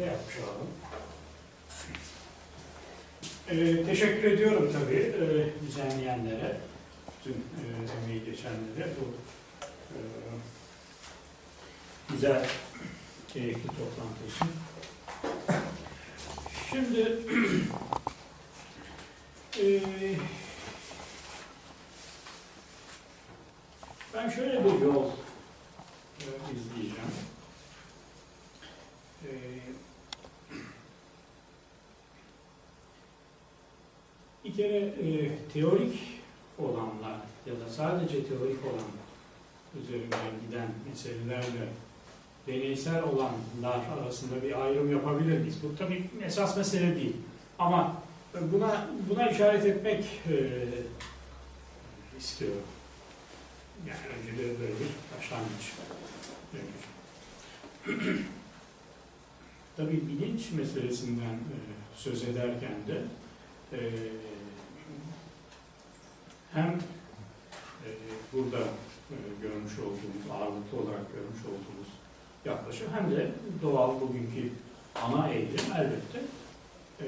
de yapmış olalım. Ee, teşekkür ediyorum tabii e, düzenleyenlere, bütün e, emeği geçenlere bu e, güzel, keyifli toplantı için. Şimdi e, ben şöyle bir yol e, izleyeceğim. E, kere e, teorik olanlar ya da sadece teorik olan üzerinden giden meselelerle deneysel olanlar arasında bir ayrım yapabilir miyiz? Bu tabii esas mesele değil. Ama buna buna işaret etmek e, istiyorum. Yani önce de böyle bir başlangıç. Tabii bilinç meselesinden e, söz ederken de e, hem e, burada e, görmüş olduğumuz, ağırlıklı olarak görmüş olduğumuz yaklaşım hem de doğal bugünkü ana eğilim elbette e,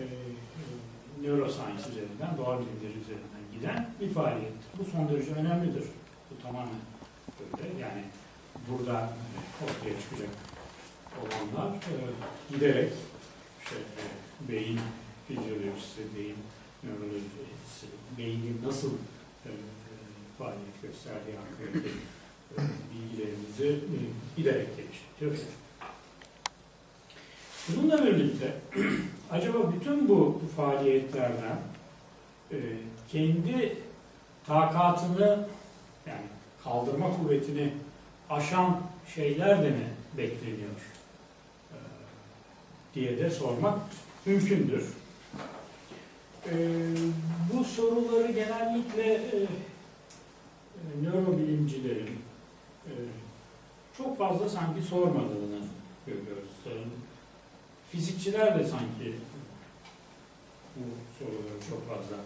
neuroscience üzerinden, doğa bilimleri üzerinden giden bir faaliyettir. Bu son derece önemlidir. Bu tamamen böyle. Yani burada e, ortaya çıkacak olanlar e, giderek işte, e, beyin fizyolojisi, beyin nörolojisi, beynin nasıl faaliyet gösterdiği hakkındaki e, bilgilerimizi e, giderek geliştiriyor. Bununla birlikte acaba bütün bu faaliyetlerden e, kendi takatını yani kaldırma kuvvetini aşan şeyler de mi bekleniyor e, diye de sormak mümkündür. E, bu soruları genellikle e, e, nörobilimcilerin e, çok fazla sanki sormadığını görüyoruz. Fizikçiler de sanki bu soruları çok fazla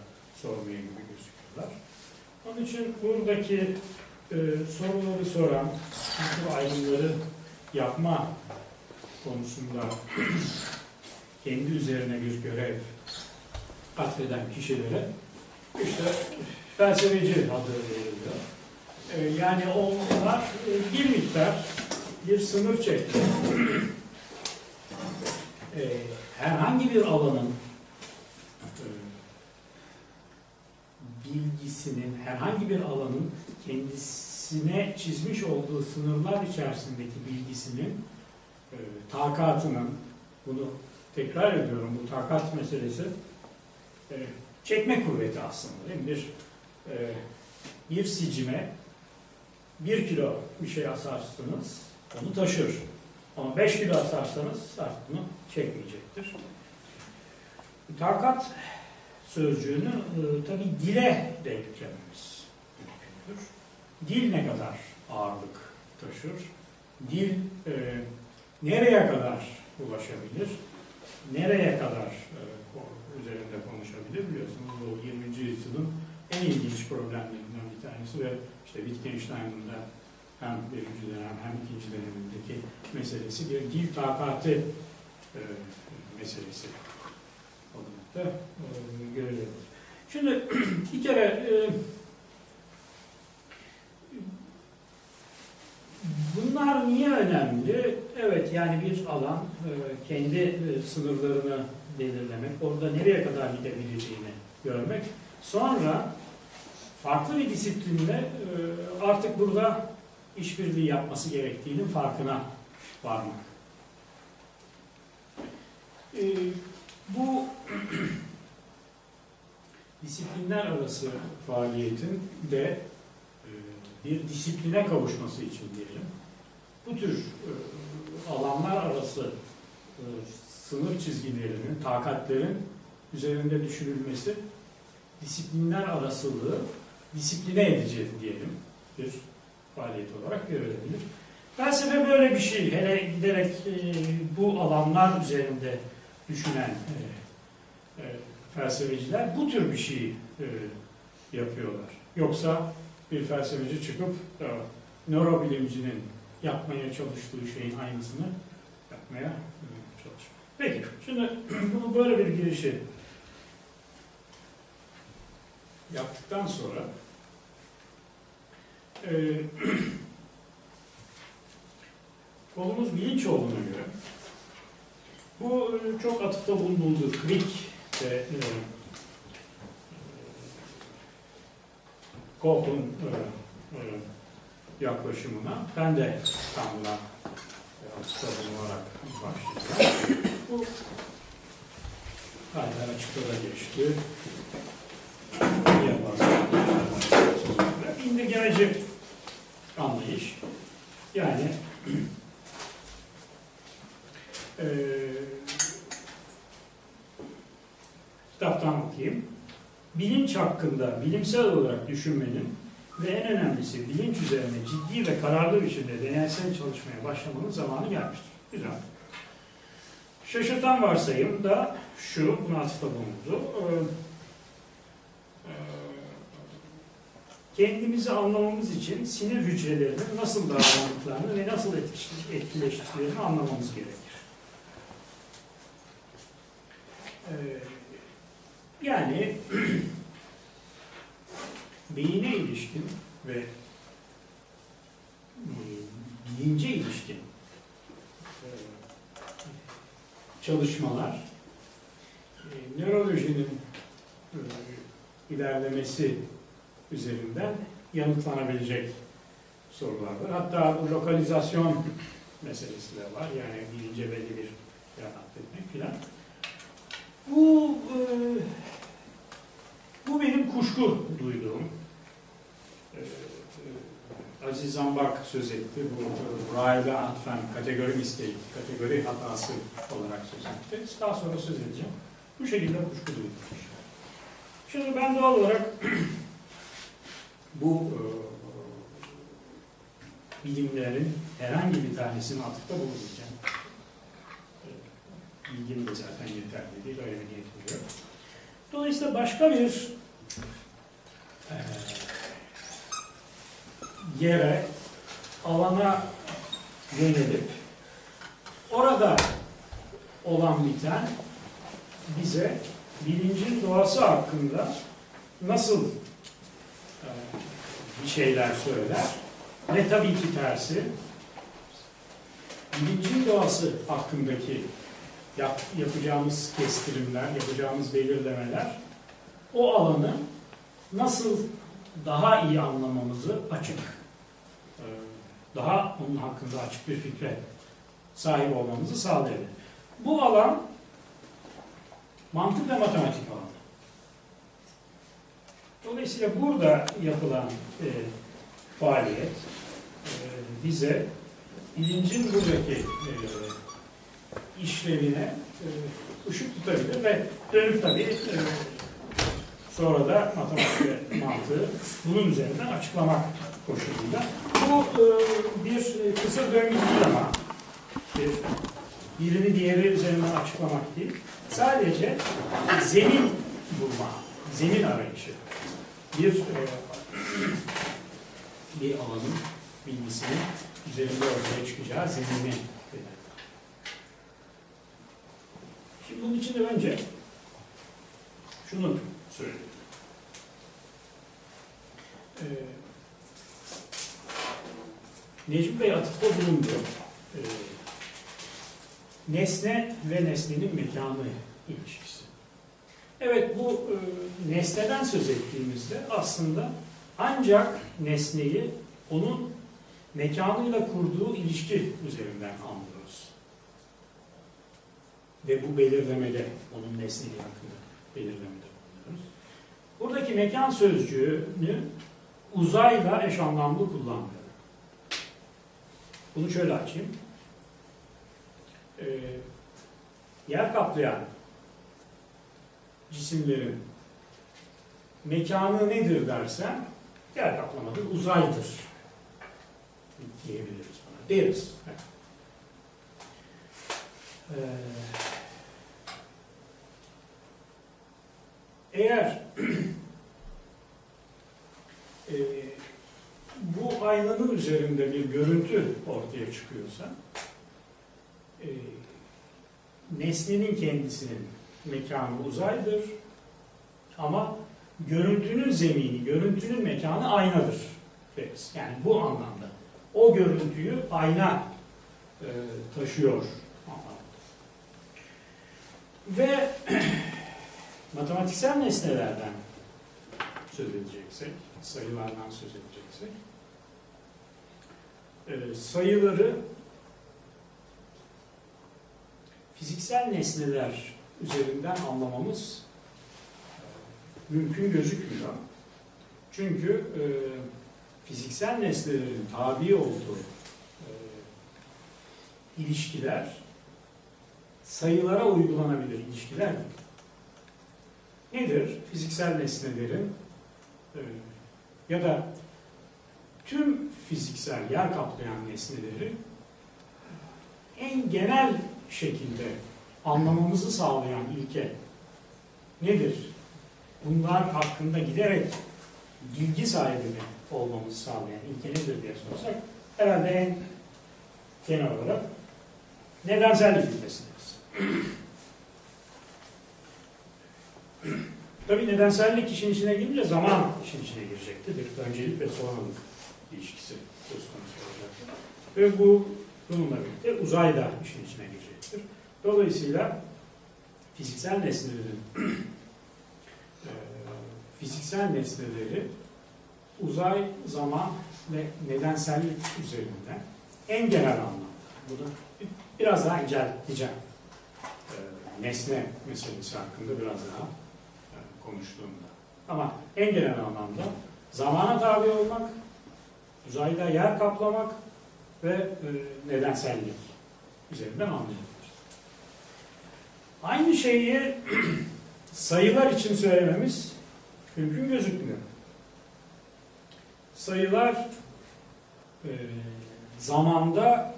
sormaya gibi gözüküyorlar. Onun için buradaki e, soruları soran, bu ayrımları yapma konusunda kendi üzerine bir görev atfeden kişilere işte felsefeci adı veriliyor. E, yani onlar e, bir miktar bir sınır çekti. E, herhangi bir alanın e, bilgisinin, herhangi bir alanın kendisine çizmiş olduğu sınırlar içerisindeki bilgisinin e, takatının, bunu tekrar ediyorum, bu takat meselesi e, çekme kuvveti aslında değil mi? Bir, e, bir sicime bir kilo bir şey asarsınız, onu taşır. Ama beş kilo asarsanız artık bunu çekmeyecektir. Takat sözcüğünü e, tabi dile de yüklememiz mümkündür. Dil ne kadar ağırlık taşır? Dil e, nereye kadar ulaşabilir? Nereye kadar e, üzerinde konuşabilir? Biliyorsunuz bu 20. yüzyılın en ilginç problemlerinden bir tanesi ve işte Wittgenstein'ın da hem birinci dönem hem ikinci dönemindeki meselesi bir dil takatı e, meselesi olarak da e, görüyoruz. Şimdi bir kere e, bunlar niye önemli? Evet yani bir alan e, kendi e, sınırlarını belirlemek, orada nereye kadar gidebileceğini görmek. Sonra farklı bir disiplinle e, artık burada işbirliği yapması gerektiğinin farkına varmak. E, bu disiplinler arası faaliyetin de e, bir disipline kavuşması için diyelim. Bu tür alanlar arası sınır çizgilerinin, takatlerin üzerinde düşünülmesi disiplinler arasılığı disipline edici diyelim bir faaliyet olarak görülebilir. Felsefe böyle bir şey. Hele giderek e, bu alanlar üzerinde düşünen e, e, felsefeciler bu tür bir şey e, yapıyorlar. Yoksa bir felsefeci çıkıp e, nörobilimcinin yapmaya çalıştığı şeyin aynısını yapmaya e, çalışmıyor. Peki, şimdi bunu böyle bir girişi yaptıktan sonra e, konumuz bilinç olduğuna göre bu e, çok atıfta bulunduğu krik ve e, Koch'un e, e, yaklaşımına ben de tam buna e, atıfta bulunarak başlayacağım. Bu açıkta da geçti. Bir indirgemeci anlayış. Yani eee kitaptan okuyayım. Bilinç hakkında bilimsel olarak düşünmenin ve en önemlisi bilinç üzerine ciddi ve kararlı biçimde deneysel çalışmaya başlamanın zamanı gelmiştir. Güzel. Şaşırtan varsayım da şu, buna atıfta bulundu. Ee, e, kendimizi anlamamız için sinir hücrelerinin nasıl davrandıklarını ve nasıl etkileş- etkileştiklerini anlamamız gerekir. Ee, yani beyine ilişkin ve e, bilince ilişkin e, çalışmalar e, nörolojinin e, ilerlemesi üzerinden yanıtlanabilecek sorulardır. Hatta bu lokalizasyon meselesi de var. Yani bilince belli bir yer atfetmek filan. Bu e, bu benim kuşku duyduğum. e, Aziz Zambak söz etti. Bu rahibe atfen kategori mistake, kategori hatası olarak söz etti. Daha sonra söz edeceğim. Bu şekilde kuşku duydum. Şimdi ben doğal olarak bu e, bilimlerin herhangi bir tanesini atıfta bulunacağım. Bilgim de zaten yeterli değil, öyle bir niyetim yok. Dolayısıyla başka bir e, yere, alana yönelip orada olan biten bize bilincin doğası hakkında nasıl e, bir şeyler söyler? Ve tabii ki tersi bilincin doğası hakkındaki yap- yapacağımız kestirimler, yapacağımız belirlemeler o alanı nasıl daha iyi anlamamızı açık, daha onun hakkında açık bir fikre sahip olmamızı sağlayabilir. Bu alan mantık ve matematik alanı. Dolayısıyla burada yapılan e, faaliyet e, bize bilincin buradaki e, işlevine e, ışık tutabilir ve dönüp tabii e, sonra da matematik mantığı bunun üzerinden açıklamak koşuluyla. Bu e, bir kısır döngü değil ama bir, birini diğeri üzerinden açıklamak değil. Sadece zemin bulma, zemin arayışı. Bir e, bir alanın bilgisinin üzerinde ortaya çıkacağı zemini. Şimdi bunun için de önce şunu söyleyeyim. Ee, Necmi Bey atıfta bulundu. Ee, nesne ve nesnenin mekanı ilişkisi. Evet bu e, nesneden söz ettiğimizde aslında ancak nesneyi onun mekanıyla kurduğu ilişki üzerinden anlıyoruz. Ve bu belirlemede, onun nesneliği hakkında belirlemede bulunuyoruz. Buradaki mekan sözcüğünü uzayla eş anlamlı kullanmıyorum. Bunu şöyle açayım. Ee, yer kaplayan cisimlerin mekanı nedir dersen yer kaplamadır, uzaydır diyebiliriz buna. Deriz. Ee, eğer e, bu aynanın üzerinde bir görüntü ortaya çıkıyorsa e, nesnenin kendisinin mekanı uzaydır. Ama görüntünün zemini, görüntünün mekanı aynadır deriz. Yani bu anlamda. O görüntüyü ayna e, taşıyor. Ve matematiksel nesnelerden söz edeceksek, sayılardan söz edeceksek, e, sayıları fiziksel nesneler üzerinden anlamamız e, mümkün gözükmüyor. Çünkü e, fiziksel nesnelerin tabi olduğu ilişkiler sayılara uygulanabilir ilişkiler? Nedir? Fiziksel nesnelerin ya da tüm fiziksel yer kaplayan nesneleri en genel şekilde anlamamızı sağlayan ilke nedir? Bunlar hakkında giderek bilgi sahibi olmamızı sağlayan ilke nedir diye sorsak herhalde en genel olarak nedensellik ilkesi deriz. Tabii nedensellik işin içine girince zaman işin içine girecektir. Bir öncelik ve sonralık ilişkisi söz konusu olacaktır. Ve bu bununla birlikte uzay da işin içine girecektir. Dolayısıyla fiziksel nesnelerin e, fiziksel nesneleri uzay, zaman ve nedensellik üzerinden en genel anlamda bunu biraz daha incelteceğim. E, nesne meselesi hakkında biraz daha e, konuştuğumda. Ama en genel anlamda zamana tabi olmak, uzayda yer kaplamak ve e, nedensellik üzerinden anlayabiliriz. Aynı şeyi sayılar için söylememiz mümkün gözükmüyor. Sayılar e, zamanda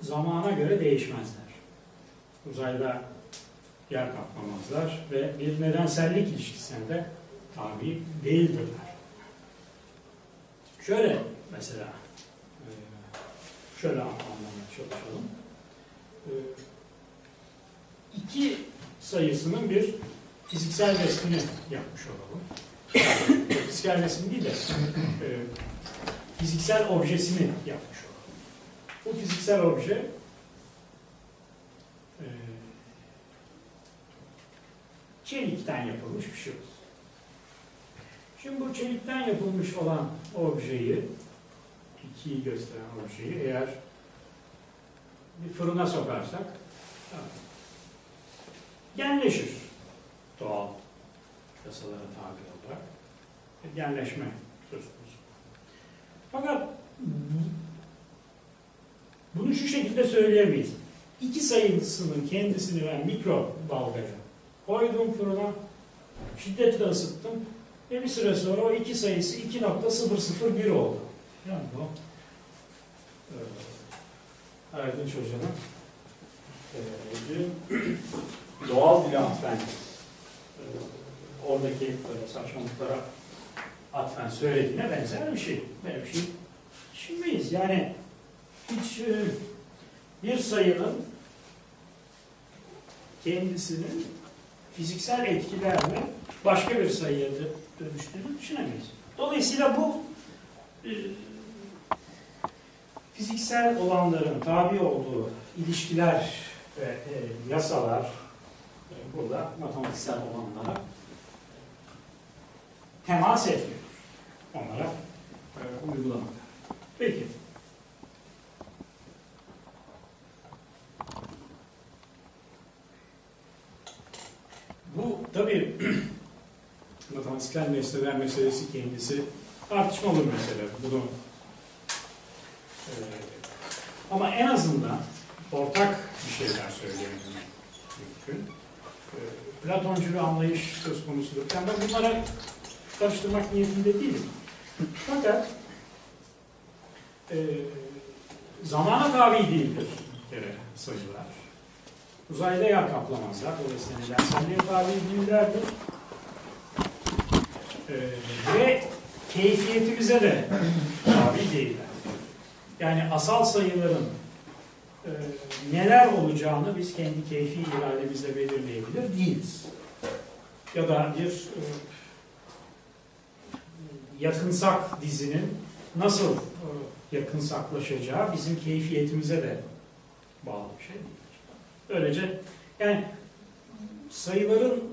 zamana göre değişmezler. Uzayda yer kaplamazlar ve bir nedensellik ilişkisine de tabi değildirler. Şöyle mesela e, şöyle anlamaya çalışalım. E, iki sayısının bir fiziksel resmini yapmış olalım. Fiziksel resim değil de e, fiziksel objesini yapmış olalım. Bu fiziksel obje çelikten yapılmış bir şey olsun. Şimdi bu çelikten yapılmış olan objeyi, ikiyi gösteren objeyi eğer bir fırına sokarsak genleşir doğal yasalara tabi olarak. Genleşme söz konusu. Fakat bunu şu şekilde söyleyemeyiz. İki sayısının kendisini ben mikro dalgaya koydum fırına, şiddetle ısıttım ve bir süre sonra o iki sayısı 2.001 oldu. Yani bu e, Erdinç Hoca'nın e, doğal dile atfen e, oradaki böyle saçmalıklara atfen söylediğine benzer bir şey. Böyle bir şey düşünmeyiz. Yani hiç e, bir sayının kendisinin fiziksel etkilerle başka bir sayıya dönüştüğünü düşünemeyiz. Dolayısıyla bu e, fiziksel olanların tabi olduğu ilişkiler ve e, yasalar e, burada matematiksel olanlara temas etmiyor. Onlara e, uygulamak. Peki. Bu tabii matematiksel nesneler meselesi kendisi tartışmalı bir mesele. Bunu e, ama en azından ortak bir şeyler söyleyebilmek mümkün. E, Platoncu anlayış söz konusudur. Yani ben bunlara karıştırmak niyetinde değilim. Fakat e, zamana tabi değildir bir kere sayılar. Uzayda yer kaplamazlar. Dolayısıyla nedenselliğe tabi değillerdir. E, ve keyfiyetimize de tabi değiller. Yani asal sayıların e, neler olacağını biz kendi keyfi irademizle belirleyebilir değiliz. Ya da bir e, yakınsak dizinin nasıl e, yakınsaklaşacağı bizim keyfiyetimize de bağlı bir şey değil. Böylece yani sayıların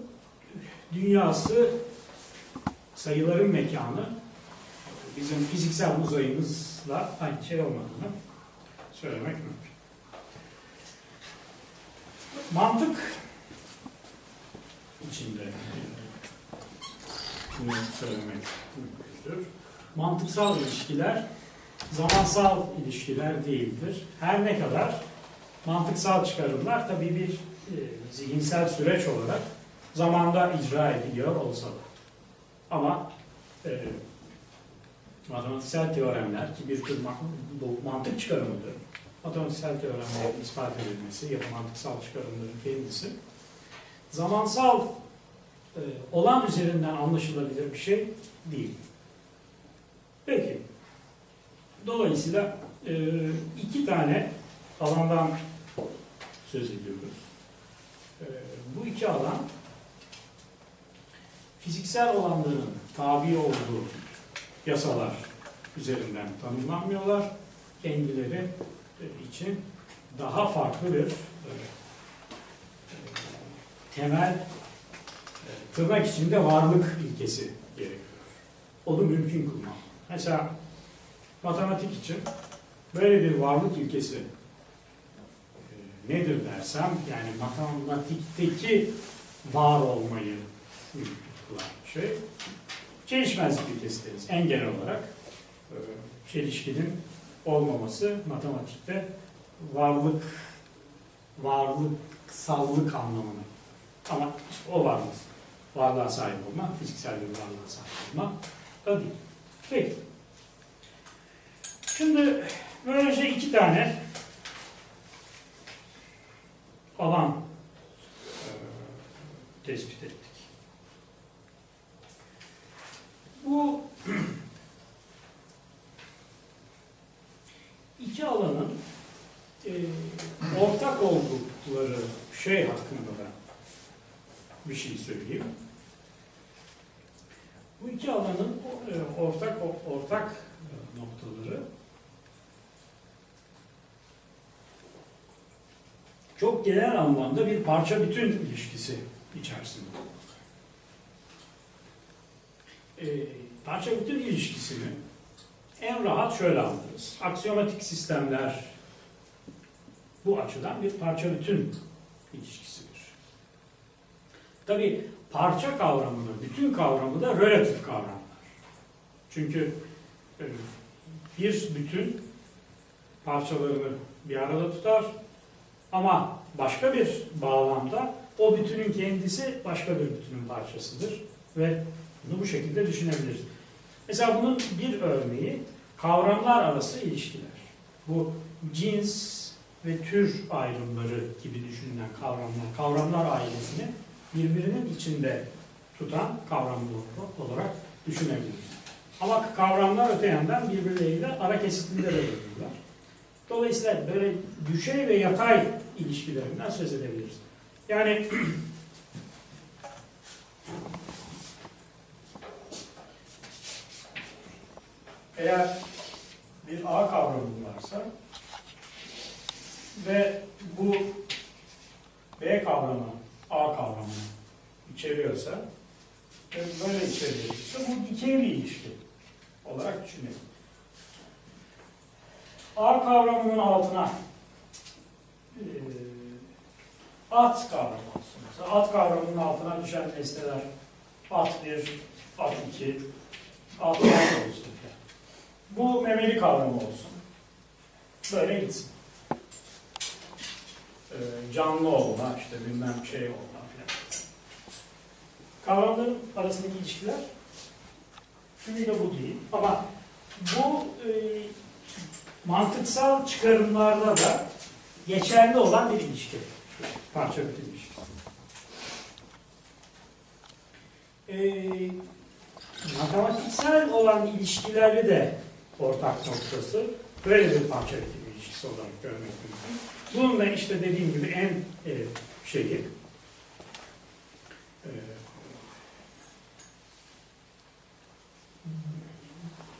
dünyası, sayıların mekanı bizim fiziksel uzayımızla aynı şey olmadığını söylemek mümkün. Mantık içinde bunu söylemek mümkündür. Mantıksal ilişkiler zamansal ilişkiler değildir. Her ne kadar mantıksal çıkarımlar tabii bir e, zihinsel süreç olarak zamanda icra ediliyor olsa da. Ama e, matematiksel teoremler ki bir tür mantık çıkarımıdır. Matematiksel teoremlerin ispat edilmesi ya da mantıksal çıkarımların kendisi zamansal e, olan üzerinden anlaşılabilir bir şey değil. Peki. Dolayısıyla e, iki tane alandan söz ediyoruz. E, bu iki alan fiziksel olanların tabi olduğu yasalar üzerinden tanımlanmıyorlar. Kendileri e, için daha farklı bir e, e, temel tırnak içinde varlık ilkesi gerekiyor. Onu mümkün kılmak. Mesela matematik için böyle bir varlık ilkesi nedir dersem yani matematikteki var olmayı mümkün şey çelişmezlik ilkesi deriz. En genel olarak e, çelişkinin olmaması matematikte varlık varlıksallık anlamına ama o varlık varlığa sahip olma, fiziksel bir varlığa sahip olma da değil. Peki. Şimdi böylece iki tane alan e, tespit ettik. Bu iki alanın e, ortak oldukları şey hakkında da bir şey söyleyeyim. Bu iki alanın e, ortak ortak noktaları çok genel anlamda bir parça bütün ilişkisi içerisinde. E, parça bütün ilişkisini en rahat şöyle anlarız. Aksiyomatik sistemler bu açıdan bir parça bütün ilişkisidir. Tabi parça kavramı da, bütün kavramı da relatif kavramlar. Çünkü e, bir bütün parçalarını bir arada tutar ama başka bir bağlamda o bütünün kendisi başka bir bütünün parçasıdır ve bunu bu şekilde düşünebiliriz. Mesela bunun bir örneği kavramlar arası ilişkiler. Bu cins ve tür ayrımları gibi düşünülen kavramlar, kavramlar ailesini birbirinin içinde tutan kavram bloku olarak düşünebiliriz. Ama kavramlar öte yandan birbirleriyle ara kesitinde de bulunuyorlar. Dolayısıyla böyle düşey ve yatay ilişkilerinden söz edebiliriz. Yani eğer bir A kavramı varsa ve bu B kavramı A kavramını içeriyorsa ve böyle içeriyorsa bu dikey bir ilişki olarak düşünelim. A kavramının altına e, at kavramı olsun. Mesela at kavramının altına düşen nesneler at 1, at 2, at 3 olsun. Bu memeli kavramı olsun. Böyle gitsin. Ee, canlı olma, işte bilmem şey olma filan. Kavramların arasındaki ilişkiler şunuyla bu değil. Ama bu e, mantıksal çıkarımlarda da geçerli olan bir ilişki. Parça bütün ilişki. Ee, matematiksel olan ilişkileri de ortak noktası böyle bir parça bütün ilişkisi olarak görmek mümkün. Bunun da işte dediğim gibi en e, şeyi e,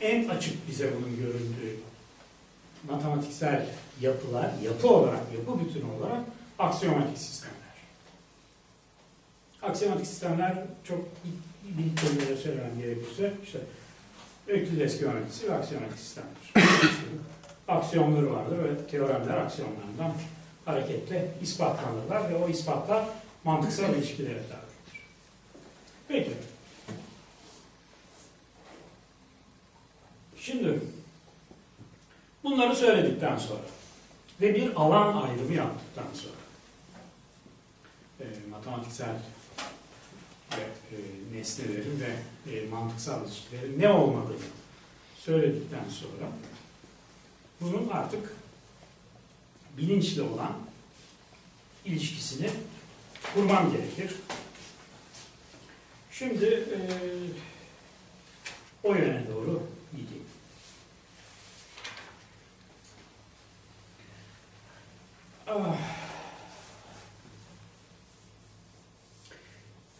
en açık bize bunun göründüğü matematiksel yapılar, yapı olarak, yapı bütünü olarak aksiyomatik sistemler. Aksiyomatik sistemler çok bir kelimeyle söylemem gerekirse işte Öklides geometrisi ve aksiyomatik sistemler. Aksiyonları vardır ve teoremler aksiyonlarından hareketle ispatlanırlar ve o ispatlar mantıksal ilişkilere dayanır. Peki. Şimdi bunları söyledikten sonra ve bir alan ayrımı yaptıktan sonra e, matematiksel ve e, nesnelerin ve e, mantıksal ilişkilerin ne olmadığını söyledikten sonra bunun artık bilinçli olan ilişkisini kurmam gerekir. Şimdi e, o yöne doğru gideyim. Ah.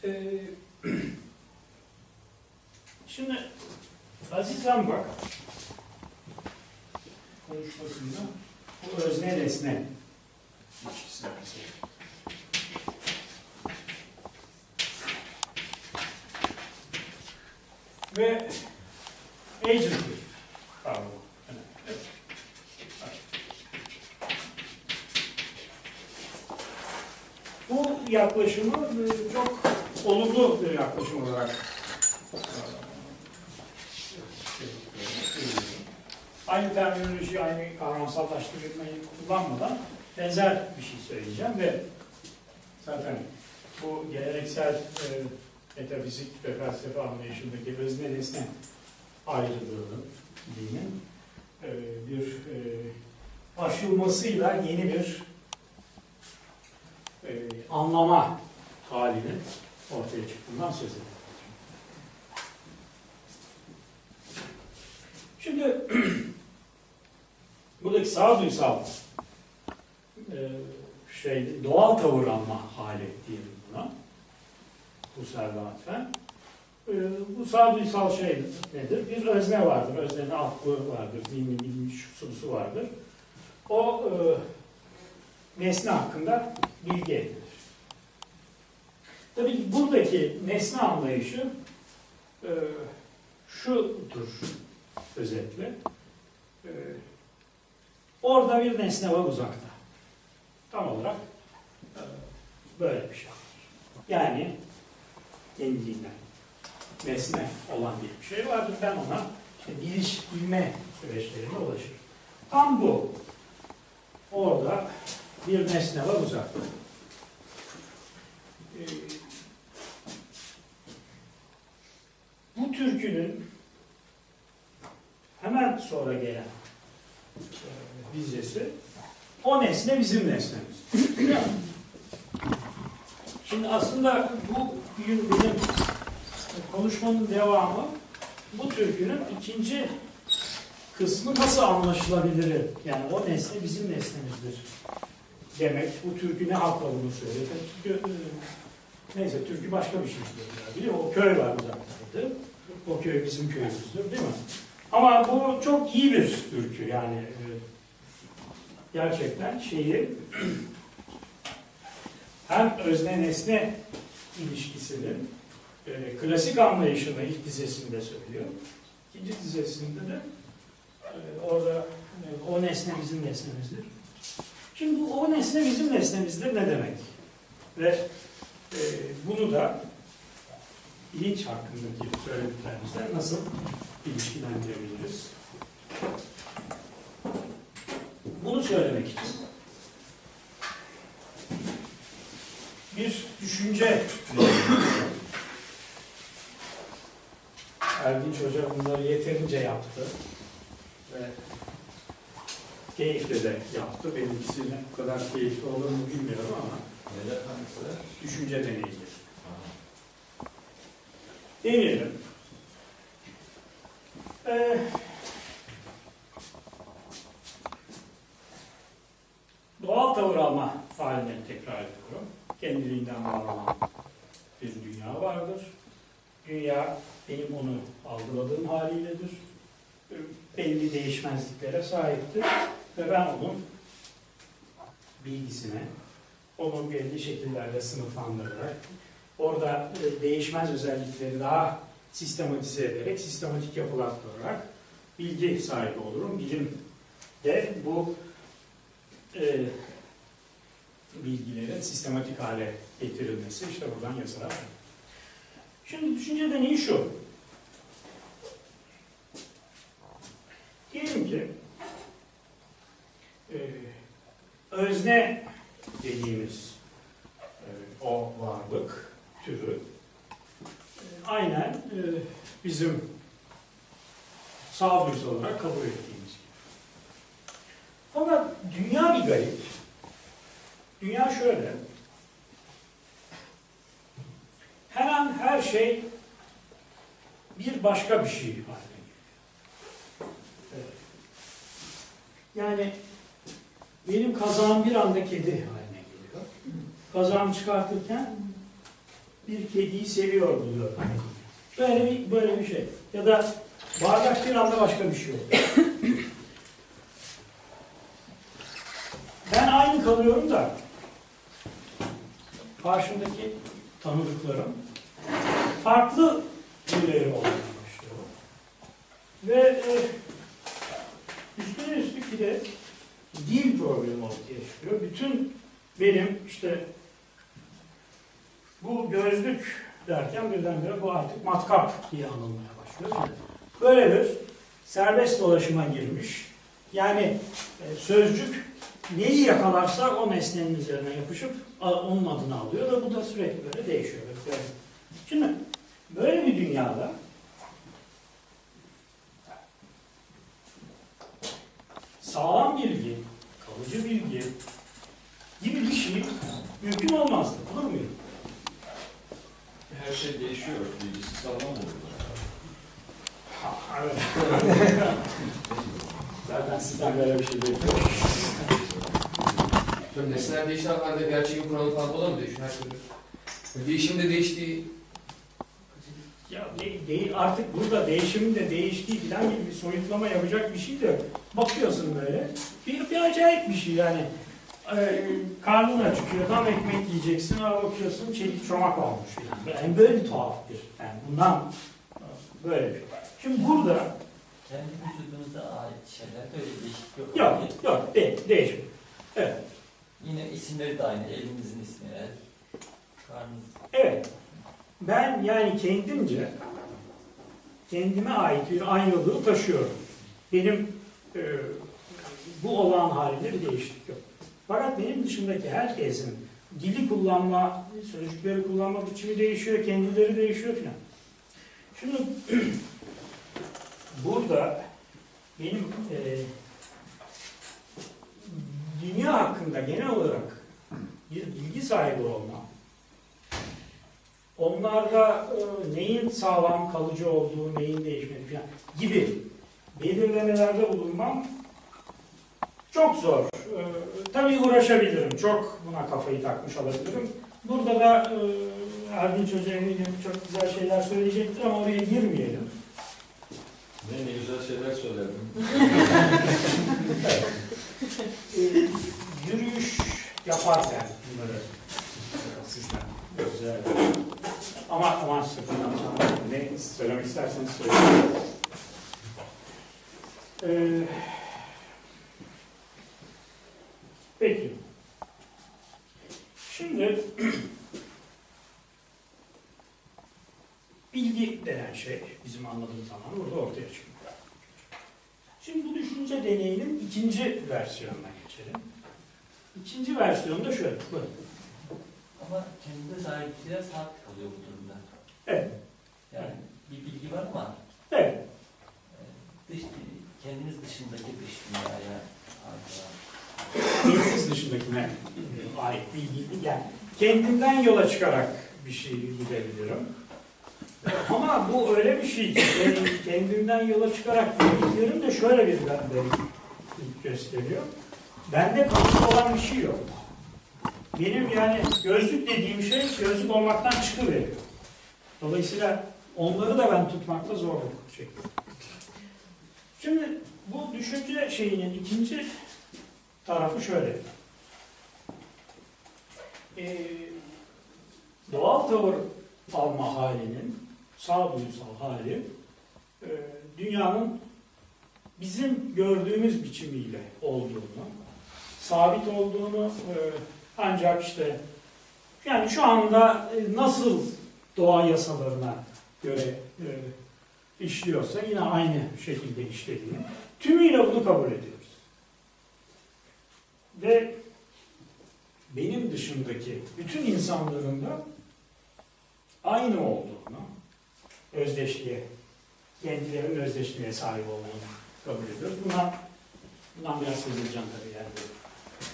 Ee, şimdi Aziz Zambak konuşmasında bu özne nesne ilişkisine. Ve agency kavramı. Bu yaklaşımı e, çok olumlu bir yaklaşım olarak e, aynı terminoloji, aynı kavramsallaştırmayı kullanmadan benzer bir şey söyleyeceğim ve zaten bu geleneksel e, metafizik ve felsefe anlayışındaki özne nesne ayrılığının dinin e, bir e, aşılmasıyla yeni bir e, anlama halinin ortaya çıktığından söz edelim. Şimdi buradaki sağduysal e, şey doğal tavır hali diyelim buna. Husserl'e atfen. E, bu sağduysal şey nedir? Bir özne vardır. Öznenin aklı vardır. Zihni, bilmiş, şusu vardır. O e, nesne hakkında bilgi edinir. Tabii buradaki nesne anlayışı e, şudur özetle. E, orada bir nesne var uzakta. Tam olarak e, böyle bir şey. Yani kendiliğinden nesne olan bir şey vardır. Ben ona işte biliş, bilme süreçlerine ulaşırım. Tam bu. Orada bir nesne var uzakta. Ee, bu türkünün hemen sonra gelen dizesi o nesne bizim nesnemiz. Şimdi aslında bu gün benim konuşmanın devamı bu türkünün ikinci kısmı nasıl anlaşılabilir? Yani o nesne bizim nesnemizdir demek. Bu türkü ne hakla bunu söyledi? Neyse türkü başka bir şey söylüyor. Biliyor musun? O köy var uzaktaydı. O köy bizim köyümüzdür değil mi? Ama bu çok iyi bir türkü yani gerçekten şeyi hem özne nesne ilişkisinin e, klasik anlayışını ilk dizesinde söylüyor. İkinci dizesinde de e, orada e, o nesne bizim nesnemizdir. Şimdi bu o nesne bizim nesnemizdir ne demek? Ve e, bunu da bilinç hakkındaki söylediklerimizle nasıl ilişkilendirebiliriz? Bunu söylemek için bir düşünce Erdinç Hoca bunları yeterince yaptı ve keyifle de yaptı. Benimkisi ne kadar keyifli olduğunu bilmiyorum ama düşünce deneyidir. Deneyelim. Ee, doğal tavır alma halini tekrar ediyorum. Kendiliğinden var olan bir dünya vardır. Dünya benim onu algıladığım haliyledir. Belli değişmezliklere sahiptir. Ve ben onun bilgisine, onu belli şekillerde sınıflandırarak, orada e, değişmez özellikleri daha sistematize ederek, sistematik yapılar kurarak bilgi sahibi olurum. Bilim de bu e, bilgilerin sistematik hale getirilmesi işte buradan yazarak. Şimdi düşünce deneyi şu. Diyelim ki e, özne dediğimiz e, o varlık türü e, aynen e, bizim sağduyusu olarak kabul ettiğimiz gibi. Fakat dünya bir garip. Dünya şöyle. Her an her şey bir başka bir şey haline geliyor. Yani benim kazağım bir anda kedi haline geliyor. Kazağımı çıkartırken bir kediyi seviyor buluyorum. Böyle bir, böyle bir şey. Ya da bardak bir anda başka bir şey oluyor. Ben aynı kalıyorum da karşımdaki tanıdıklarım farklı türleri olmaya başlıyor. Ve e, üstüne üstlük bir de dil problemi ortaya çıkıyor. Bütün benim işte bu gözlük derken birdenbire bu artık matkap diye anılmaya başlıyor. Böyle bir serbest dolaşıma girmiş. Yani e, sözcük neyi yakalarsa o nesnenin üzerine yapışıp onun adını alıyor ve bu da sürekli böyle değişiyor. Böyle. Şimdi böyle bir dünyada sağlam bilgi, kalıcı bilgi gibi bir şey mümkün olmazdı. Olur muyum? Her şey değişiyor. Bilgisi sağlam olur. Ha, evet. Zaten sizden böyle bir şey bekliyorum. Tabii nesneler değiştiği halde gerçeğin kuralı falan o da mı değişiyor her türlü? Değişim de değiştiği Ya de- değil artık burada değişimin de değiştiği falan gibi bir soyutlama yapacak bir şey de yok. bakıyorsun böyle. Bir, bir acayip bir şey yani. Ee, karnın acıkıyor, tam ekmek yiyeceksin, ama bakıyorsun çelik çomak olmuş falan. Yani böyle bir tuhaf bir. Yani bundan böyle bir şey. Şimdi burada Kendi vücudunuza ait şeyler böyle değişik yok. yok, yok, değil, değişim. Evet, Yine isimleri de aynı. Elinizin ismi, karnınız. evet. Ben yani kendimce kendime ait bir aynılığı taşıyorum. Benim e, bu olağan halinde bir değişiklik yok. Fakat benim dışındaki herkesin dili kullanma, sözcükleri kullanma biçimi değişiyor, kendileri değişiyor filan. Şimdi burada benim e, dünya hakkında genel olarak bir bilgi sahibi olmam, onlarda e, neyin sağlam kalıcı olduğu, neyin değişmediği falan gibi belirlemelerde bulunmam çok zor. E, tabii uğraşabilirim. Çok buna kafayı takmış olabilirim. Burada da e, Erdinç Hoca eminim çok güzel şeyler söyleyecektir ama oraya girmeyelim. Ne ne güzel şeyler söyledim. E, yürüyüş yaparken bunları sizden güzel. Ama ama sakın ne söylemek isterseniz söyleyin. Ee, peki. Şimdi bilgi denen şey bizim anladığımız zaman burada ortaya çıkıyor. Şimdi bu düşünce deneyinin ikinci versiyonuna geçelim. İkinci versiyonu da şöyle. Buyurun. Ama ait biraz sabit kalıyor bu durumda. Evet. Yani bir bilgi var ama Evet. e, dış, kendiniz dışındaki dış dünyaya. Kendiniz dışındakine e, ait bilgi. Yani kendimden yola çıkarak bir şey gidebilirim. Ama bu öyle bir şey ki benim kendimden yola çıkarak bildiklerim de şöyle bir gariplik gösteriyor. bende kalıcı olan bir şey yok. Benim yani gözlük dediğim şey gözlük olmaktan çıkıveriyor. Dolayısıyla onları da ben tutmakta zorluk çekiyorum. Şimdi bu düşünce şeyinin ikinci tarafı şöyle. Ee, doğal tavır alma halinin, sağduyusal hali, e, dünyanın bizim gördüğümüz biçimiyle olduğunu, sabit olduğunu e, ancak işte yani şu anda e, nasıl doğa yasalarına göre işliyorsa yine aynı şekilde işlediğini tümüyle bunu kabul ediyoruz. Ve benim dışındaki bütün insanların da aynı olduğunu, özdeşliğe, kendilerinin özdeşliğe sahip olduğunu kabul ediyoruz. Buna, bundan biraz söz edeceğim tabii yani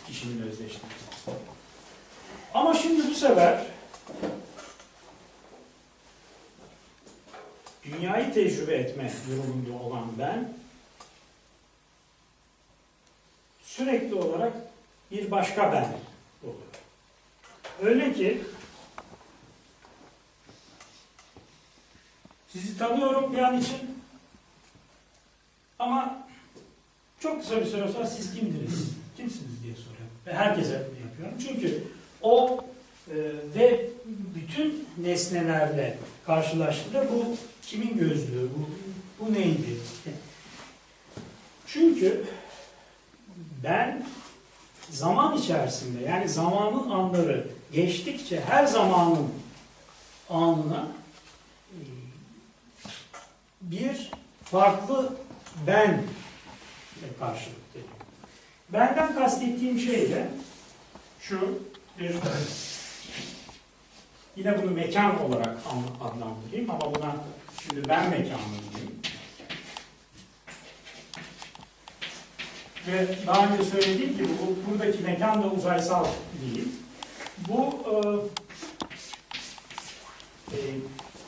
kişinin özdeşliği. Ama şimdi bu sefer dünyayı tecrübe etme durumunda olan ben sürekli olarak bir başka ben oluyor. Öyle ki sizi tanıyorum bir an için ama çok kısa bir süre sonra siz kimdiniz, kimsiniz diye soruyorum. Ve herkese yapıyorum. Çünkü o e, ve bütün nesnelerle karşılaştığında bu kimin gözlüğü, bu, bu neydi? Çünkü ben zaman içerisinde yani zamanın anları geçtikçe her zamanın anına bir farklı ben karşılık veriyor. Benden kastettiğim şey de şu bir yine bunu mekan olarak an- adlandırayım ama buna şimdi ben mekanı diyeyim. Ve daha önce söylediğim gibi bu, buradaki mekan da uzaysal değil. Bu e, e,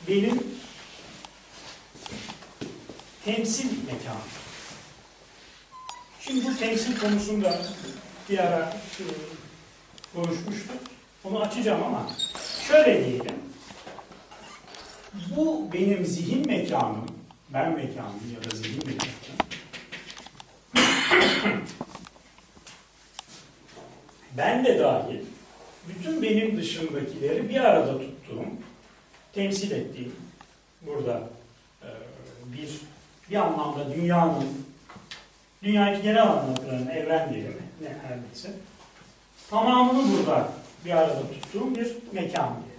benim temsil mekanım. Şimdi bu temsil konusunda bir ara e, konuşmuştuk. Onu açacağım ama şöyle diyelim. Bu benim zihin mekanım, ben mekanım ya da zihin mekanım. ben de dahil bütün benim dışındakileri bir arada tuttuğum, temsil ettiğim burada e, bir bir anlamda dünyanın dünyayı genel anlamda evren diyelim ne her neyse tamamını burada bir arada tuttuğum bir mekan diye.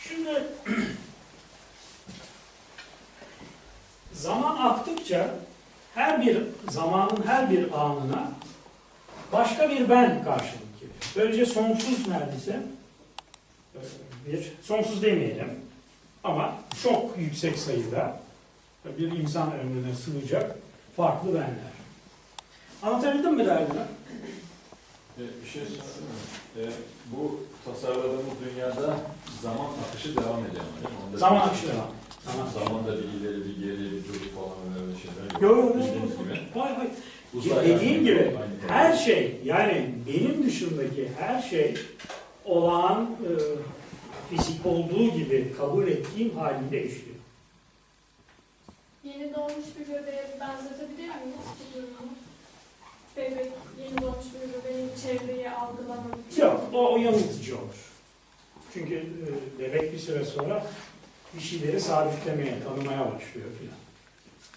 Şimdi zaman aktıkça her bir zamanın her bir anına başka bir ben karşılık geliyor. Böylece sonsuz neredeyse e, bir sonsuz demeyelim ama çok yüksek sayıda bir insan ömrüne sığacak farklı benler. Anlatabildim mi derdimi? E, bir şey sorayım mı? E, bu tasarladığımız dünyada zaman akışı devam ediyor? Onda Zaman akışı devam. Zaman. Zamanda bir ileri bir geri bir dur falan öyle şeyler. Yo, yo, yo, Bildiğiniz yo. gibi. Vay vay. Uzay Dediğim gibi her şey yani benim dışındaki her şey olağan e, fizik olduğu gibi kabul ettiğim haliyle işliyor. Yeni doğmuş bir bebeğe benzetebilir miyiz bu durumu? Bebek, yeni doğmuş bir bebeğin çevreyi algılama biçimi. Yok, o, o yanıltıcı olur. Çünkü e, bebek bir süre sonra bir şeyleri sabitlemeye, tanımaya başlıyor filan.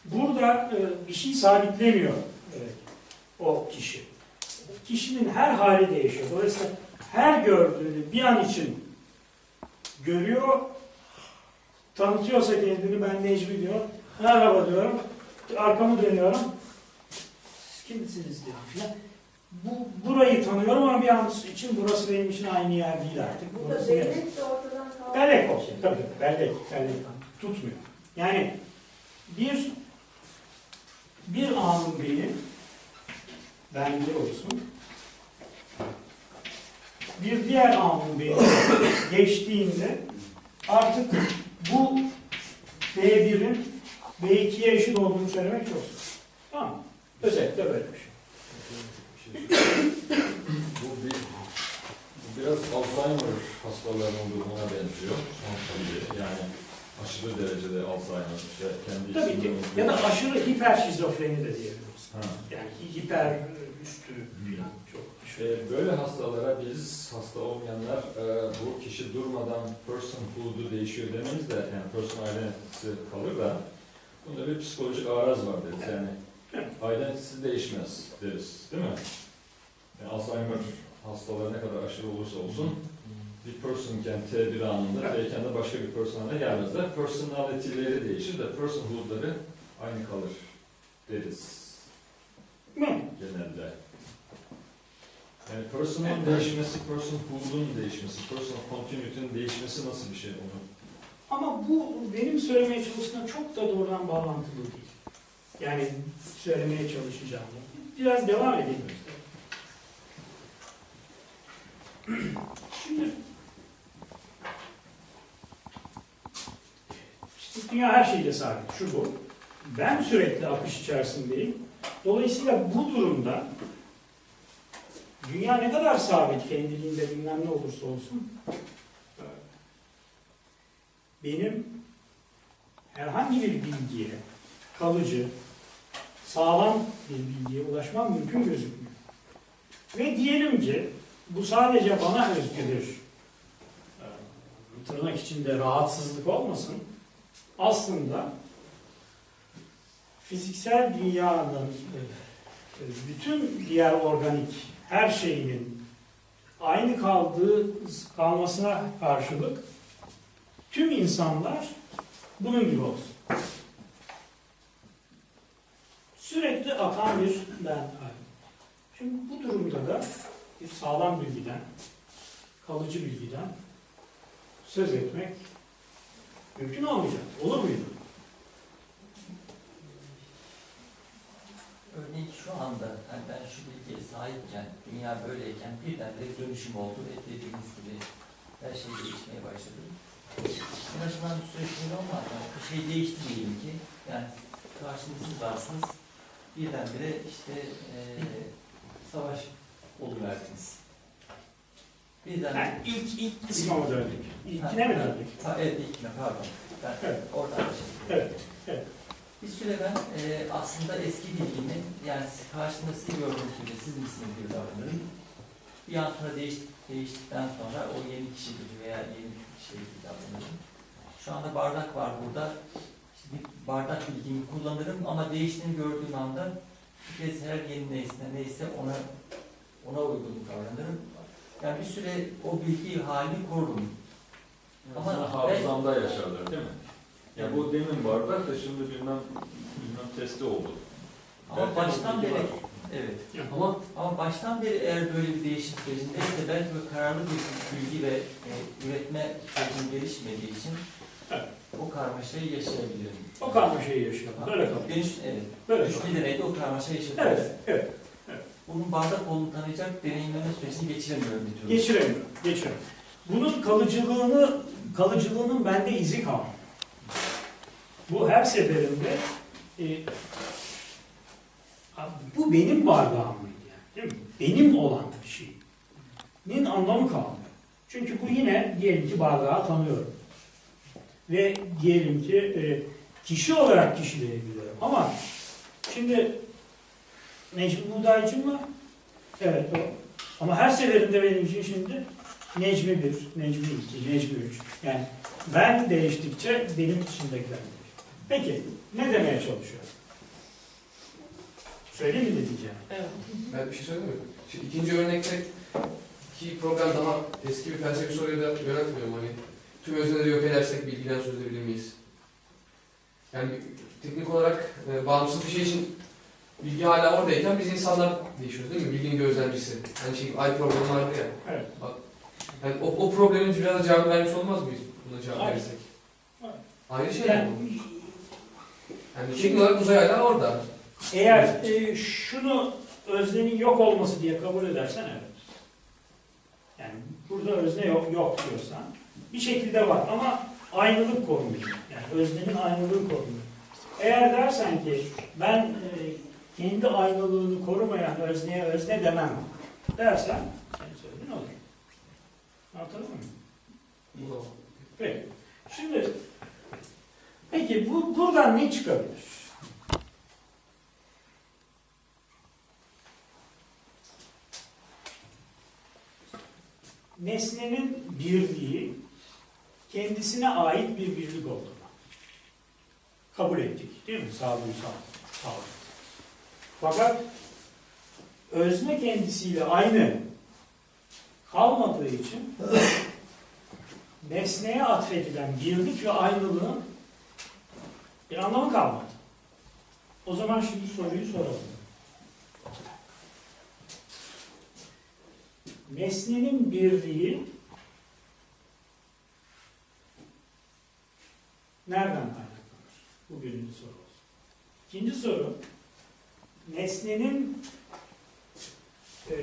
Burada e, bir şey sabitlemiyor e, o kişi. Kişinin her hali değişiyor. Dolayısıyla her gördüğünü bir an için görüyor, tanıtıyorsa kendini ben Necmi diyor. Merhaba diyorum. Arkamı dönüyorum. Siz kimsiniz diyor filan. Bu, burayı tanıyorum ama bir an için burası benim için aynı yer değil artık. Burada Burası bellek de ortadan kalkıyor. Bellek olsun. Tabii bellek. Bellek tutmuyor. Yani bir bir anın benim bende olsun. Bir diğer anın benim geçtiğinde artık bu B1'in B2'ye eşit olduğunu söylemek çok zor. Tamam mı? Özetle böyle bir şey. bu, bir, bu biraz Alzheimer hastalarının durumuna benziyor. Yani aşırı derecede Alzheimer, işte kendi Tabii ki. Ya da aşırı hiper şizofreni de diyebiliriz. Ha. Yani hiper üstü falan çok İşte böyle hastalara biz hasta olmayanlar e, bu kişi durmadan personhood'u değişiyor dememiz de yani person identity'si kalır da bunda bir psikolojik araz var deriz yani. Identity'si değişmez deriz değil mi? Yani Alzheimer hastaları ne kadar aşırı olursa olsun bir personken T bir anında T'ken de başka bir person haline gelmezler. Personality'leri değişir de personhood'ları aynı kalır deriz genelde. Yani person'ın değişmesi, personhood'un değişmesi, personal continuity'nin değişmesi nasıl bir şey onu? Ama bu benim söylemeye çalıştığım çok da doğrudan bağlantılı değil. Yani söylemeye çalışacağım. Biraz devam edeyim. Şimdi işte dünya her şeyde sabit. Şu bu. Ben sürekli akış içerisindeyim. Dolayısıyla bu durumda dünya ne kadar sabit kendiliğinde bilmem ne olursa olsun benim herhangi bir bilgiye, kalıcı, sağlam bir bilgiye ulaşmam mümkün gözükmüyor. Ve diyelim ki bu sadece bana özgü bir e, tırnak içinde rahatsızlık olmasın. Aslında fiziksel dünyanın e, bütün diğer organik her şeyinin aynı kaldığı kalmasına karşılık tüm insanlar bunun gibi olsun. Sürekli akan bir ben. Şimdi bu durumda da bir sağlam bilgiden, kalıcı bilgiden söz etmek mümkün olmayacak. Olur muydu? Şu anda yani ben şu bilgiye sahipken, dünya böyleyken birdenbire dönüşüm oldu ve dediğiniz gibi her şey değişmeye başladı. Azından bir süre şöyle olmaz. Yani bir şey değişti diyelim ki. Yani karşınızda varsınız. Birdenbire işte eee savaş oluverdiniz. Birden Yani ilk, ilk kısma döndük? İlkine mi döndük? Ha, evet ilkine pardon. Ben Evet. oradan başladım. Evet, evet. Bir süre ben e, aslında eski bilgimi, yani karşımda sizi gördüğüm sürece siz misiniz gibi davranırım. Bir an sonra değiş, değiştikten sonra o yeni kişi gibi veya yeni şey gibi davranırım. Şu anda bardak var burada. İşte bir bardak bilgimi kullanırım ama değiştiğini gördüğüm anda bir kez her yeni nesne neyse ona ona uygun davranırım. Yani bir süre o bilgi halini korurum. Ama hafızamda yaşarlar değil mi? Ya bu demin bardak da şimdi bilmem bilmem testi oldu. Ama Belki baştan beri evet. Ama Ama baştan beri eğer böyle bir değişim sürecindeyse belki böyle kararlı bir bilgi ve e, üretme sürecinin gelişmediği için Evet. o karmaşayı yaşayabilirim. O karmaşayı yaşayalım. Böyle kalın. Dönüş, evet. Böyle kalın. bir deneyde o karmaşayı yaşatıyoruz. Evet, evet. Bunun bardak olduğunu tanıyacak deneyimleme sürecini geçiremiyorum bir türlü. Geçiremiyorum, geçiremiyorum. Bunun kalıcılığını, kalıcılığının bende izi kalmıyor. Bu her seferinde e, bu benim bardağım mıydı yani, değil mi? Benim olan bir şeyin anlamı kalmıyor. Çünkü bu yine diyelim ki bardağı tanıyorum. Ve diyelim ki e, kişi olarak kişileri biliyorum. Ama şimdi Necmi Buğdaycı mı? Evet o. Ama her seferinde benim için şimdi Necmi 1, Necmi 2, Necmi 3. Yani ben değiştikçe benim içindekiler. Peki ne demeye çalışıyor? Söyleyeyim mi ne diyeceğim? Evet. ben bir şey söyleyeyim mi? Şimdi ikinci örnekte ki problem daha eski bir felsefi soruya da yöneltmiyorum hani. Tüm özneleri yok edersek bilgiden söz edebilir miyiz? Yani teknik olarak e, bağımsız bir şey için bilgi hala oradayken biz insanlar değişiyoruz değil mi? Bilginin gözlemcisi. Hani şey ay problemi vardı ya. Evet. Yani o, o problemin biraz cevap vermiş olmaz mıyız buna cevap Hayır. verirsek? Hayır. Ayrı şey Yani, bu. Yani teknik olarak uzay hala orada. eğer e, şunu öznenin yok olması diye kabul edersen evet. Yani burada özne yok, yok diyorsan bir şekilde var ama aynılık korunuyor. Yani öznenin aynılığı korunuyor. Eğer dersen ki ben e, kendi aynalığını korumayan özneye özne demem dersen senin söylediğin olur. Anladın mı? Var. Peki. Şimdi peki bu buradan ne çıkabilir? Nesnenin birliği kendisine ait bir birlik olduğunu kabul ettik değil mi? Sağduysal sağlık. Fakat özne kendisiyle aynı kalmadığı için nesneye atfedilen birlik ve aynılığın bir anlamı kalmadı. O zaman şimdi soruyu soralım. Nesnenin birliği nereden kaynaklanır? Bu birinci soru olsun. İkinci soru, nesnenin e,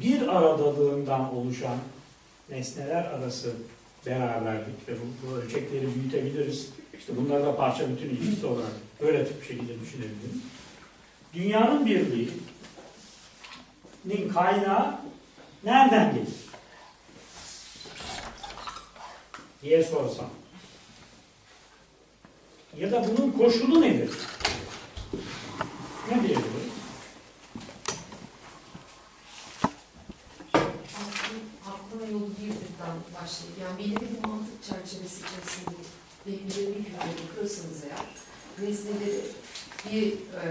bir aradalığından oluşan nesneler arası beraberlik ve bu, bu ölçekleri büyütebiliriz. İşte bunları da parça bütün ilişkisi olarak böyle bir şekilde düşünebiliriz. Dünyanın birliğinin kaynağı nereden gelir? diye sorsam. Ya da bunun koşulu nedir? Ne diyebiliriz? aklıma yolu girdirden belirli bir mantık çerçevesi içerisinde belirli bir hükümleri kurarsanız eğer nesneleri bir e,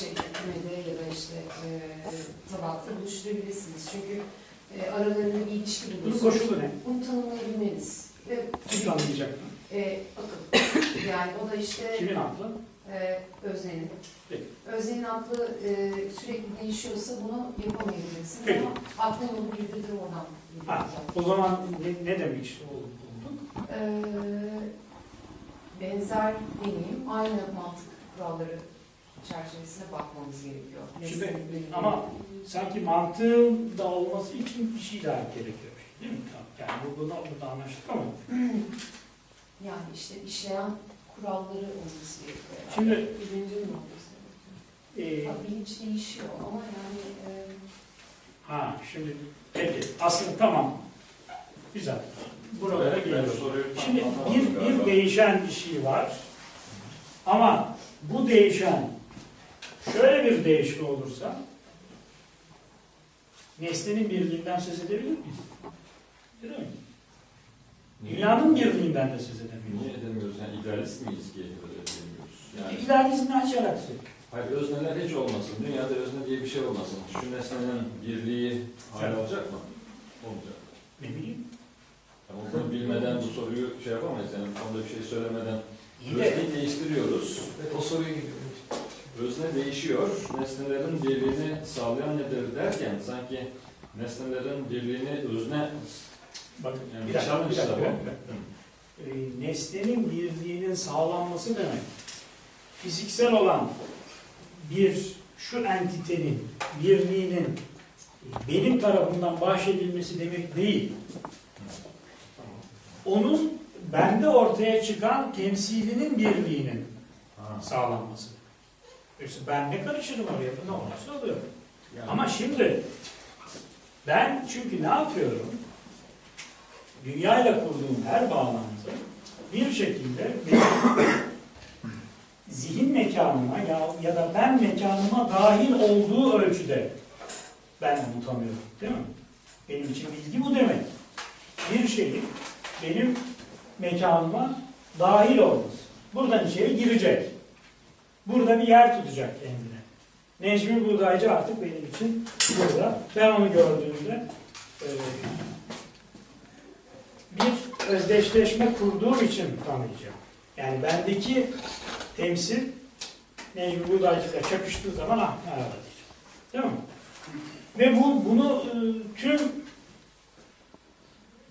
şey kümede ya da işte e, tabakta buluşturabilirsiniz. Çünkü e, aralarında bir ilişki Bunun buluyorsunuz. koşulu ne? Bunu tanımlayabilmeniz. Ve Kim tanımlayacak mı? e, akıl. Yani o da işte Kimin aklı? e, öznenin. Öznenin aklı e, sürekli değişiyorsa bunu yapamayabilirsin. Peki. Ama aklın yolu bildirdim oradan. Ha, o zaman ne, ne demek işte oldu? bulduk? Ee, benzer deneyim, aynı mantık kuralları çerçevesine bakmamız gerekiyor. Şimdi ama sanki mantığın da olması için bir şey daha gerekiyor. Değil mi? Tamam. Yani bu, bunu, bunu anlaştık ama. Yani işte işleyen kuralları olması gerekiyor. Şimdi bilincin olması gerekiyor. e, Ha, bilinç değişiyor ama yani e, ha şimdi peki aslında tamam. Güzel. Buralara tam Şimdi bir, bir değişen bir şey var. Ama bu değişen şöyle bir değişme olursa nesnenin birliğinden söz edebilir miyiz? Değil mi? Dünyanın birliğinden de söz edebiliriz. Niye edemiyoruz? Yani idealist miyiz ki edemiyoruz? Yani İdealizmi açarak söylüyor. Hayır özneler hiç olmasın. Dünyada özne diye bir şey olmasın. Şu nesnenin birliği hal olacak mı? Olmayacak. Ne bileyim. Yani bilmeden bu soruyu şey yapamayız. Yani konuda bir şey söylemeden İyi de özneyi değiştiriyoruz. Evet, o soruya geliyor. Özne değişiyor. Nesnelerin birliğini sağlayan nedir derken sanki nesnelerin birliğini özne bakın yani bir dakika, bir dakika, da bir bu. dakika. Ee, nesnenin birliğinin sağlanması demek fiziksel olan bir şu entitenin birliğinin benim tarafından bahşedilmesi demek değil. Onun bende ortaya çıkan temsilinin birliğinin sağlanması. Yoksa ben ne karışırım oraya? Ne olursa oluyor. Yani- Ama şimdi ben çünkü ne yapıyorum? Dünyayla kurduğum her bağlantı bir şekilde benim zihin mekanıma ya, ya da ben mekanıma dahil olduğu ölçüde ben onu tanıyorum. Değil mi? Benim için bilgi bu demek. Bir şeyin benim mekanıma dahil olması. Buradan içeri girecek. Burada bir yer tutacak kendine. Necmi Buğdaycı artık benim için burada. Ben onu gördüğümde e, bir özdeşleşme kurduğum için tanıyacağım. Yani bendeki temsil Necmi Buğdaycı'yla çakıştığı zaman ah merhaba diyeceğim. Değil mi? Ve bu bunu e, tüm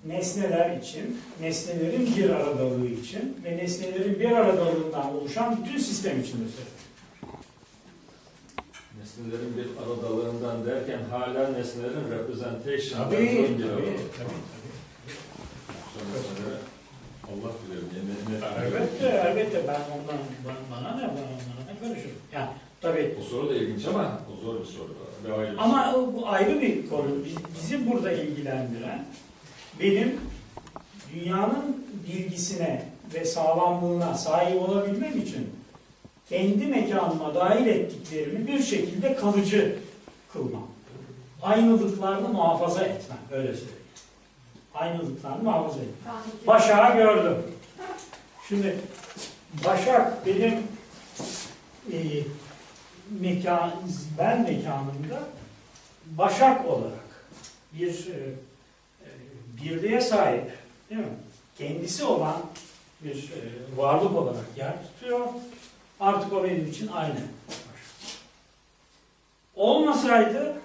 nesneler için, nesnelerin bir aradalığı için ve nesnelerin bir aradalığından oluşan bütün sistem için de söylüyorum. Nesnelerin bir aradalığından derken hala nesnelerin representation Tabii, tabii, bir tabii, aradalığı. tabii. Sonra Allah ne, ne, Elbette, elbette ben ondan, bana, bana ne, bana, bana ne karışırım. Yani Tabii. O soru da ilginç ama o zor bir soru. Ve ayrı bir Ama o- bu ayrı bir konu. Biz- Bizi burada ilgilendiren benim dünyanın bilgisine ve sağlamlığına sahip olabilmem için kendi mekanıma dahil ettiklerimi bir şekilde kalıcı kılmam. Aynılıklarını muhafaza etmem. Öyle söyleyeyim. Aynılıklarını muhafaza etmem. Başak'ı gördüm. Şimdi Başak benim e, mekan, ben mekanımda Başak olarak bir e, e, birliğe sahip değil mi? Kendisi olan bir e, varlık olarak yer tutuyor. Artık o benim için aynı. Olmasaydı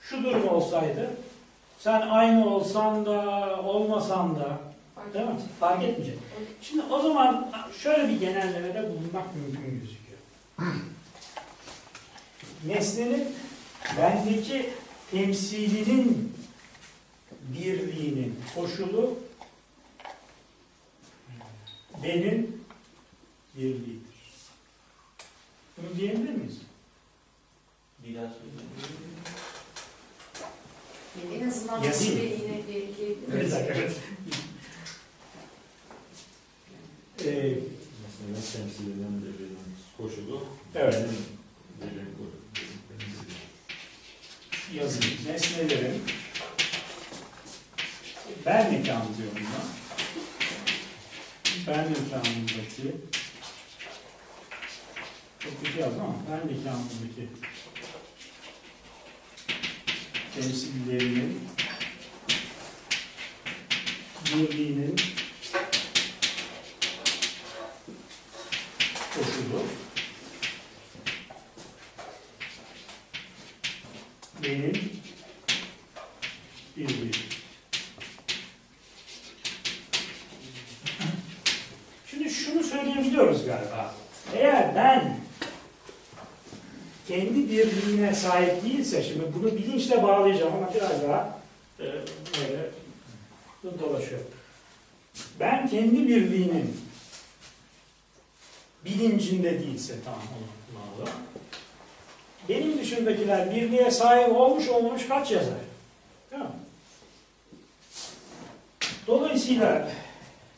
şu durum olsaydı sen aynı olsan da olmasan da Değil mi? Fark etmeyecek. Şimdi o zaman şöyle bir genellemede bulunmak mümkün gözüküyor. Nesnenin bendeki temsilinin birliğinin koşulu benim birliğidir. Bunu diyebilir miyiz? Bir daha söyleyeyim. En azından Ya bir değil. yine Bir miyiz? dakika, evet. Ee, Mesela temsil eden birinin koşulu Evet. benim benim birliğim. yazın nesnelerin ben mekanı diyorum ben. Ben mekanındaki çok yazdım ama ben mekanındaki temsillerinin birliğinin koşulu benim birliğim. Şimdi şunu söyleyebiliyoruz galiba. Eğer ben kendi birliğine sahip değilse, şimdi bunu bilinçle bağlayacağım ama biraz daha e, böyle dolaşıyor. Ben kendi birliğinin bilincinde değilse tamam onu benim dışındakiler birliğe sahip olmuş olmamış kaç yazar? Dolayısıyla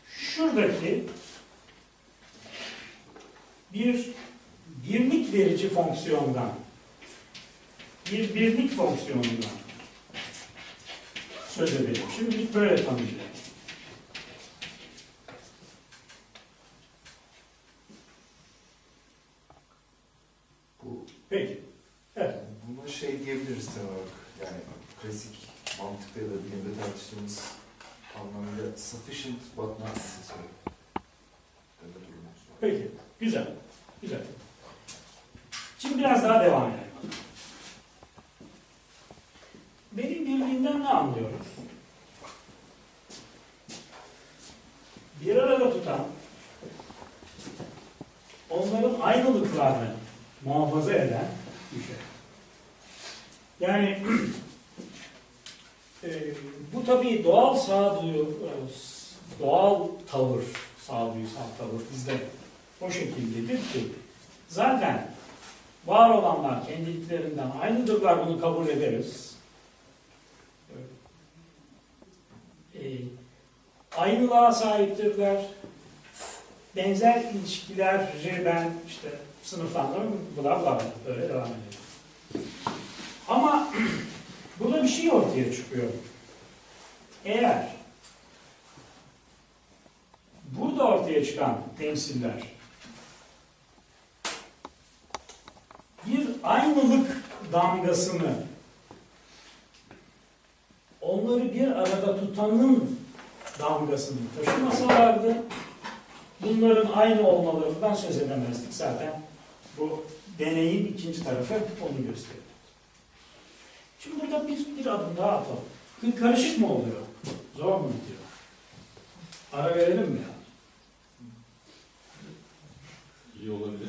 şuradaki bir birlik verici fonksiyondan bir birlik fonksiyonundan söz edelim. Şimdilik böyle tanıyacağım. Bu, Peki. Evet. buna şey diyebiliriz temel olarak. Yani klasik mantıkta ya da bilimde tartıştığımız anlamıyla sufficient but not necessary. Peki. Güzel. Güzel. Şimdi biraz daha devam edelim. Benim birliğimden ne anlıyoruz? Bir arada tutan, onların aynılıklarını muhafaza eden bir şey. Yani e, bu tabii doğal sağduyu, e, doğal tavır, sağduyusal tavır bizde o şekildedir ki zaten var olanlar kendiliklerinden aynıdırlar bunu kabul ederiz. Ee, aynılığa sahiptirler. Benzer ilişkileri ben işte sınıflandırırım bla bla böyle devam edelim. Ama burada bir şey ortaya çıkıyor. Eğer burada ortaya çıkan temsiller bir aynılık damgasını onları bir arada tutanın damgasını taşımasalardı bunların aynı olmalarından söz edemezdik zaten. Bu deneyin ikinci tarafı onu gösteriyor. Şimdi burada bir, bir adım daha atalım. Karışık mı oluyor? Zor mu gidiyor? Ara verelim mi ya? İyi olabilir.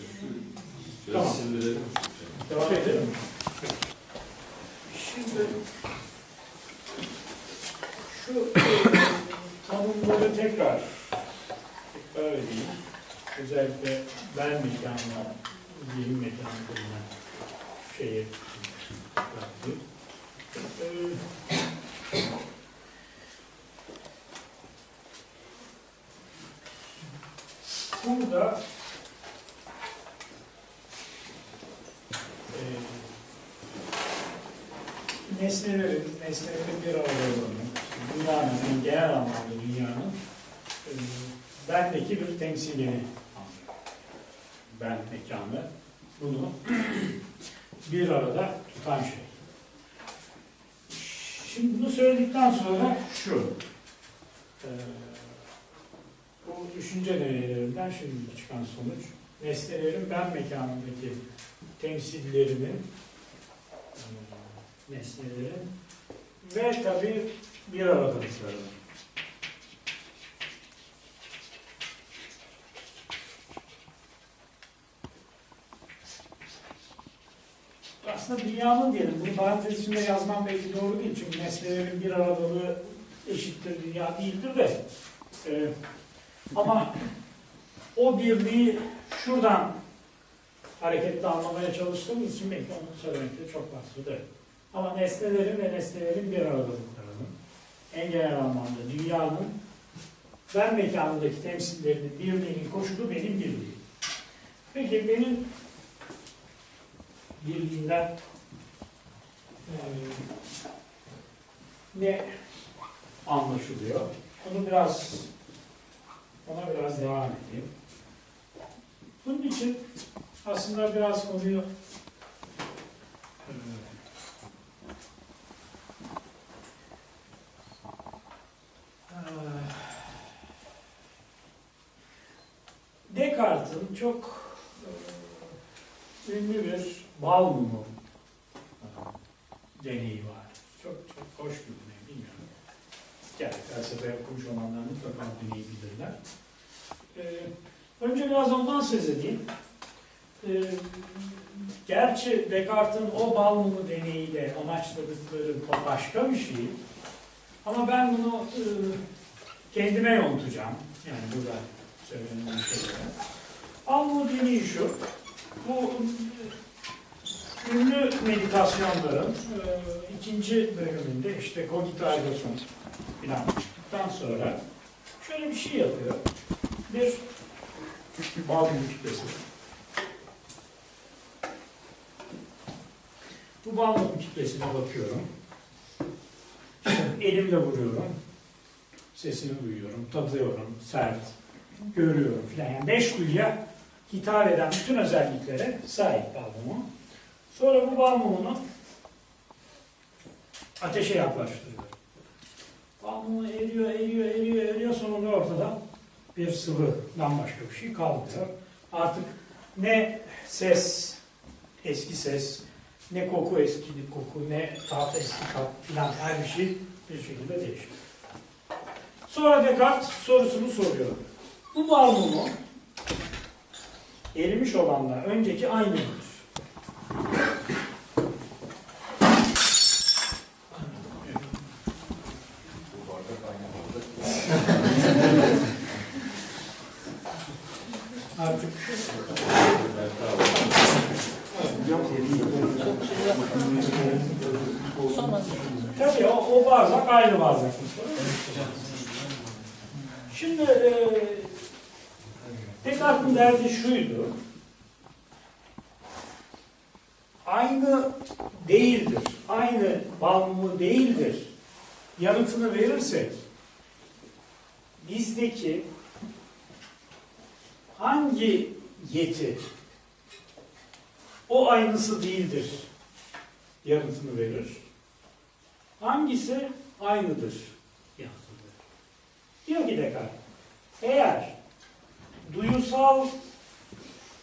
Biraz Tamam. sindirelim. Devam edelim. Şimdi şu tanımları tekrar tekrar edeyim. Özellikle ben mekanına zihin mekanı denilen şeye bıraktı. Ee, burada e, nesnelerin, nesnelerin bir aralığının, dünyanın, yani genel anlamda dünyanın e, bendeki bir temsilini. Ben mekanı bunu bir arada tutan şey. Şimdi bunu söyledikten sonra şu. e, bu düşünce deneylerinden şimdi çıkan sonuç nesnelerin ben mekanındaki temsillerinin e, nesnelerin ve tabii bir aradalıklarının aslında dünyanın diyelim, bunu parantez içinde yazmam belki doğru değil. Çünkü nesnelerin bir aradalığı eşittir dünya değildir de. E, ama o birliği şuradan hareketle anlamaya çalıştığımız için belki onu söylemekte çok mahsur Ama nesnelerin ve nesnelerin bir aradalıklarının en genel anlamda dünyanın ben mekanındaki temsillerinin birliğinin koşulu benim birliğim. Peki benim birliğinden eee, ne anlaşılıyor? Onu biraz ona biraz devam edeyim. Bunun için aslında biraz konuyu eee, Descartes'in çok eee, ünlü bir bal mumu deneyi var. Çok çok hoş bir deney, bilmiyorum. Yani felsefe okumuş olanlar mutlaka deneyi bilirler. Ee, önce biraz ondan söz edeyim. Ee, gerçi Descartes'in o bal mumu deneyiyle amaçladıkları başka bir şey. Ama ben bunu e, kendime yontacağım. Yani burada söylenen şeylere. Bal mumu deneyi şu. Bu ünlü meditasyonların e, ikinci bölümünde işte cogito ergo filan çıktıktan sonra şöyle bir şey yapıyor. Bir bal mumu kütlesi. Bu bal mumu kütlesine bakıyorum. Elimle vuruyorum. Sesini duyuyorum, tadıyorum, sert, görüyorum filan. Yani beş duyuya hitap eden bütün özelliklere sahip bal mumu. Sonra bu bal mumunu ateşe yaklaştırıyor. Bal mumu eriyor, eriyor, eriyor, eriyor. Sonunda ortada bir sıvıdan başka bir şey kalmıyor. Artık ne ses, eski ses, ne koku eski koku, ne tat eski tat filan her bir şey bir şekilde değişiyor. Sonra Descartes sorusunu soruyor. Bu bal mumu erimiş olanla önceki aynı mıdır? Bu bardak aynı bardak. Artık tabii o, o bardak aynı bardak. Şimdi e, Descartes'in derdi şuydu. Aynı değildir. Aynı balmumu değildir. Yanıtını verirsek bizdeki hangi yeti o aynısı değildir yanıtını verir. Hangisi aynıdır yanıtını verir. Diyor ki Descartes, eğer duyusal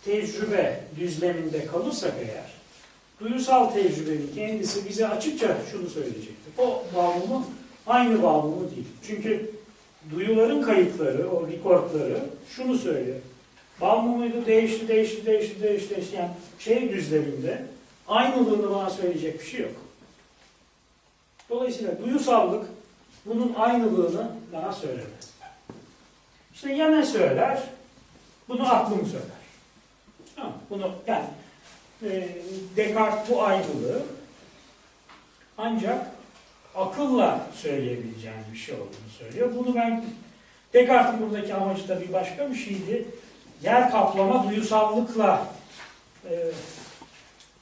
tecrübe düzleminde kalırsak eğer, duyusal tecrübenin kendisi bize açıkça şunu söyleyecektir. O bağımlı aynı bağımlı değil. Çünkü duyuların kayıtları, o rekordları şunu söylüyor. Bağımlılığıydı, değişti, değişti, değişti, değişti, değişti. Yani şey düzleminde aynılığını bana söyleyecek bir şey yok. Dolayısıyla duyusallık bunun aynılığını bana söylemez. İşte ya ne söyler? Bunu aklım söyler. Bunu yani e, Descartes bu ayrılığı ancak akılla söyleyebileceğim bir şey olduğunu söylüyor. Bunu ben Descartes'in buradaki amacı da bir başka bir şeydi. Yer kaplama duyusallıkla e,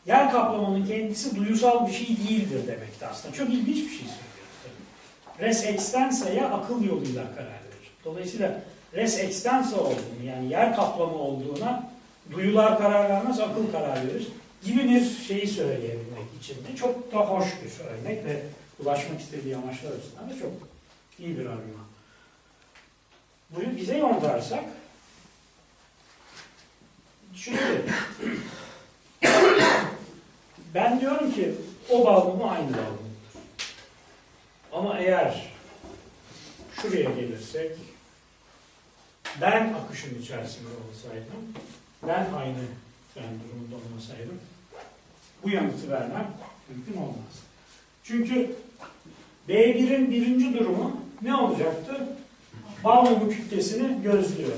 yer kaplamanın kendisi duyusal bir şey değildir demekti aslında. Çok ilginç bir şey söylüyor. tabii. Res extensa'ya akıl yoluyla karar verir. Dolayısıyla res extensa olduğunu yani yer kaplama olduğuna duyular karar vermez, akıl karar verir gibi bir şeyi söyleyebilmek için de çok da hoş bir örnek ve ulaşmak istediği amaçlar açısından da çok iyi bir argüman. Bunu bize yontarsak şimdi ben diyorum ki o bağlamı aynı bağlamıdır. Ama eğer şuraya gelirsek ben akışın içerisinde olsaydım ben aynı ben durumda olmasaydım bu yanıtı vermem mümkün olmaz. Çünkü B1'in birinci durumu ne olacaktı? Bağlamı kütlesini gözlüyor.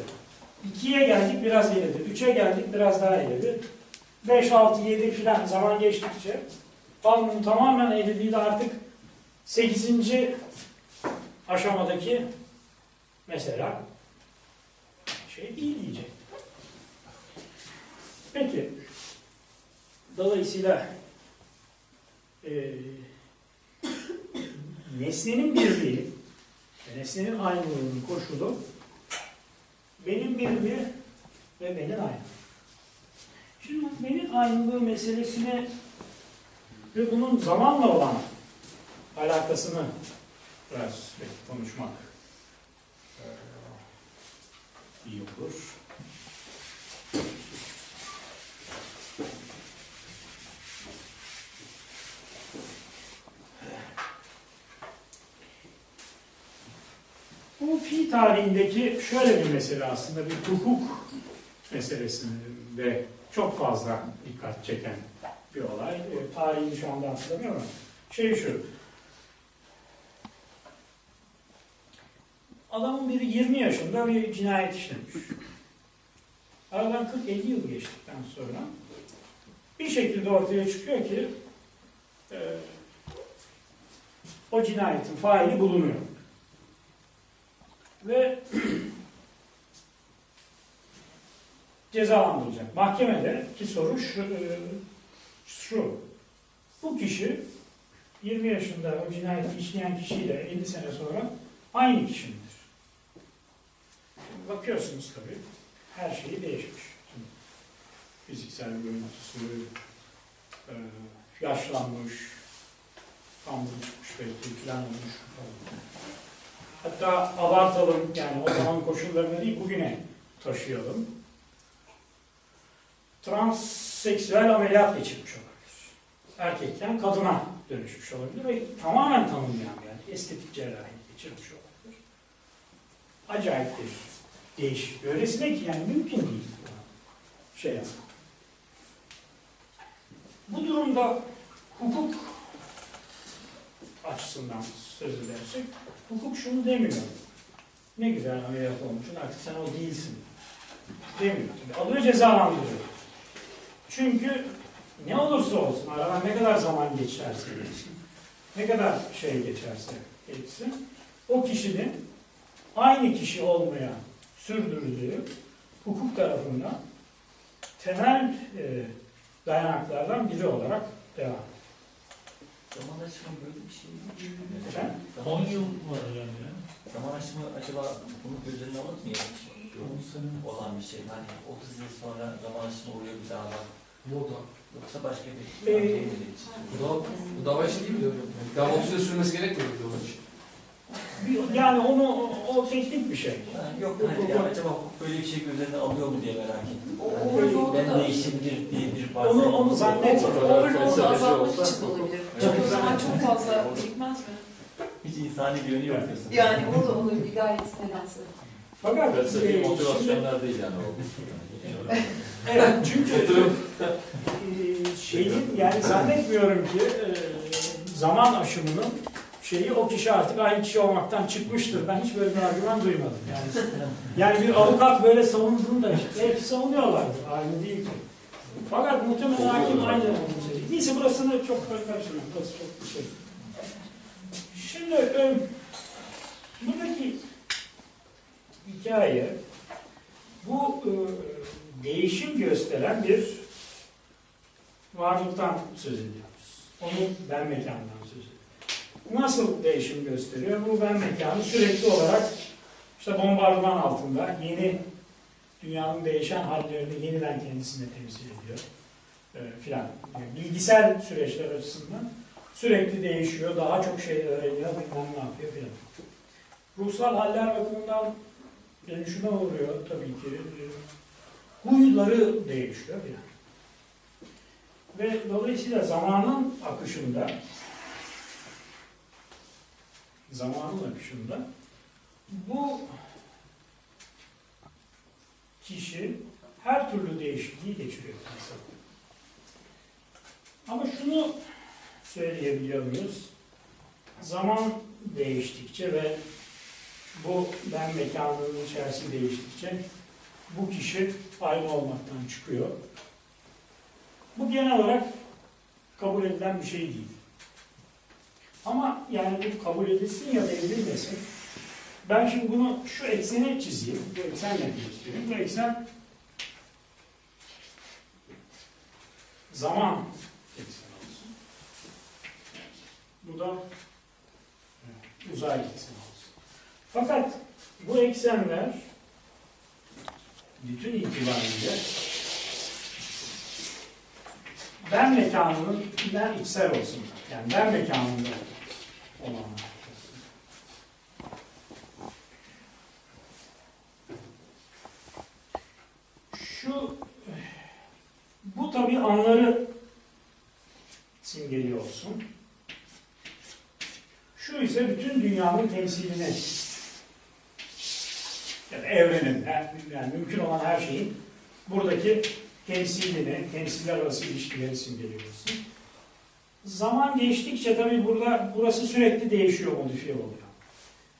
2'ye geldik biraz ileri. 3'e geldik biraz daha ileri. 5, 6, 7 filan zaman geçtikçe bağlamın tamamen eridiği artık 8. aşamadaki mesela şey değil diyecek. Peki. Dolayısıyla e, nesnenin birliği, nesnenin aynılığının koşulu benim birliği ve benim aynı. Şimdi benim aynılığı meselesini ve bunun zamanla olan alakasını biraz konuşmak e, iyi olur. Bu fi tarihindeki şöyle bir mesele aslında bir hukuk meselesinde çok fazla dikkat çeken bir olay. E, tarihini şu anda hatırlamıyorum ama şey şu. Adamın biri 20 yaşında bir cinayet işlemiş. Aradan 40-50 yıl geçtikten sonra bir şekilde ortaya çıkıyor ki e, o cinayetin faili bulunuyor. Ve cezalandırılacak. Mahkemede ki soru şu, e, şu. Bu kişi 20 yaşında o cinayeti işleyen kişiyle 50 sene sonra aynı kişi midir? Şimdi bakıyorsunuz tabii her şeyi değişmiş. Tüm fiziksel görüntüsü, e, yaşlanmış, kan çıkmış belki falan olmuş falan. Hatta abartalım yani o zaman koşullarını değil bugüne taşıyalım. Transseksüel ameliyat geçirmiş olabilir. Erkekken kadına dönüşmüş olabilir ve tamamen tanınmayan yani estetik cerrahi geçirmiş olabilir. Acayip bir değişik. Öylesine ki yani mümkün değil. Şey yapmak. Bu durumda hukuk açısından söz edersek hukuk şunu demiyor. Ne güzel ameliyat olmuşsun artık sen o değilsin. Demiyor. Alıyor cezalandırıyor. Çünkü ne olursa olsun aradan ne kadar zaman geçerse geçsin, ne kadar şey geçerse geçsin, o kişinin aynı kişi olmaya sürdürüldüğü hukuk tarafından temel e, dayanaklardan biri olarak devam. Zaman aşımı böyle bir şey mi? Efendim? 10 yıl var yani. Zaman aşımı acaba bunu göz önüne alır mı yani? Olan bir şey. Hani 30 yıl sonra zaman aşımı oluyor bir daha bak. Moda. Yoksa başka bir Ee, şey mi için? Bu dava, bu dava işi değil mi? Yani dava 30 yıl sürmesi gerekmiyor mu dava? Yani onu o, o teknik bir şey. Ha, yok hani ya acaba böyle bir şey göz önüne alıyor mu diye merak ettim. O Yani overload'u ben da- değişebilir diye bir Onu varsayım. onu zannetmiyorum. Overload'u azaltmak için olabilir. Çünkü o zaman çok fazla birikmez mi? Hiç insani bir yönü yok diyorsun. Yani o da olabilir gayet nedense. Fakat Felsefi e, motivasyonlar değil yani o. evet, çünkü e, şeyin yani zannetmiyorum ki e, zaman aşımının şeyi o kişi artık aynı kişi olmaktan çıkmıştır. Ben hiç böyle bir argüman duymadım. Yani yani bir avukat böyle savunduğunda belki savunuyorlardır. Aynı değil ki. Fakat muhtemelen hakim aynı söyleyecek. Neyse burasını çok karıştırmayalım. Burası çok bir şey. Şimdi e, buradaki hikaye bu e, değişim gösteren bir varlıktan söz ediyoruz. Onun ben mekanından söz ediyoruz. Nasıl değişim gösteriyor? Bu ben mekanı sürekli olarak işte bombardıman altında yeni dünyanın değişen hallerini yeniden kendisine temsil ediyor e, filan. Yani bilgisel süreçler açısından sürekli değişiyor, daha çok şey öğreniyor, bilmem ne yapıyor filan. Ruhsal haller bakımından dönüşüme uğruyor tabii ki. E, Huyları değişiyor filan. Ve dolayısıyla zamanın akışında zamanın akışında bu kişi her türlü değişikliği geçiriyor insan. Ama şunu söyleyebiliyor muyuz? Zaman değiştikçe ve bu ben mekanının içerisi değiştikçe bu kişi aynı olmaktan çıkıyor. Bu genel olarak kabul edilen bir şey değil. Ama yani bu kabul edilsin ya da edilmesin. Ben şimdi bunu şu ekseni çizeyim. Bu eksenle göstereyim. Bu eksen zaman ekseni olsun. Bu da evet, uzay ekseni olsun. Fakat bu eksenler bütün itibariyle ben mekanının ben içsel olsun. Yani ben mekanında olanlar olsun. Şu bu tabii anları simgeliyor olsun. Şu ise bütün dünyanın temsilini yani evrenin, yani mümkün olan her şeyin buradaki temsilini, temsiller arası ilişkileri simgeliyorsun. Zaman geçtikçe tabii burada burası sürekli değişiyor, modifiye oluyor.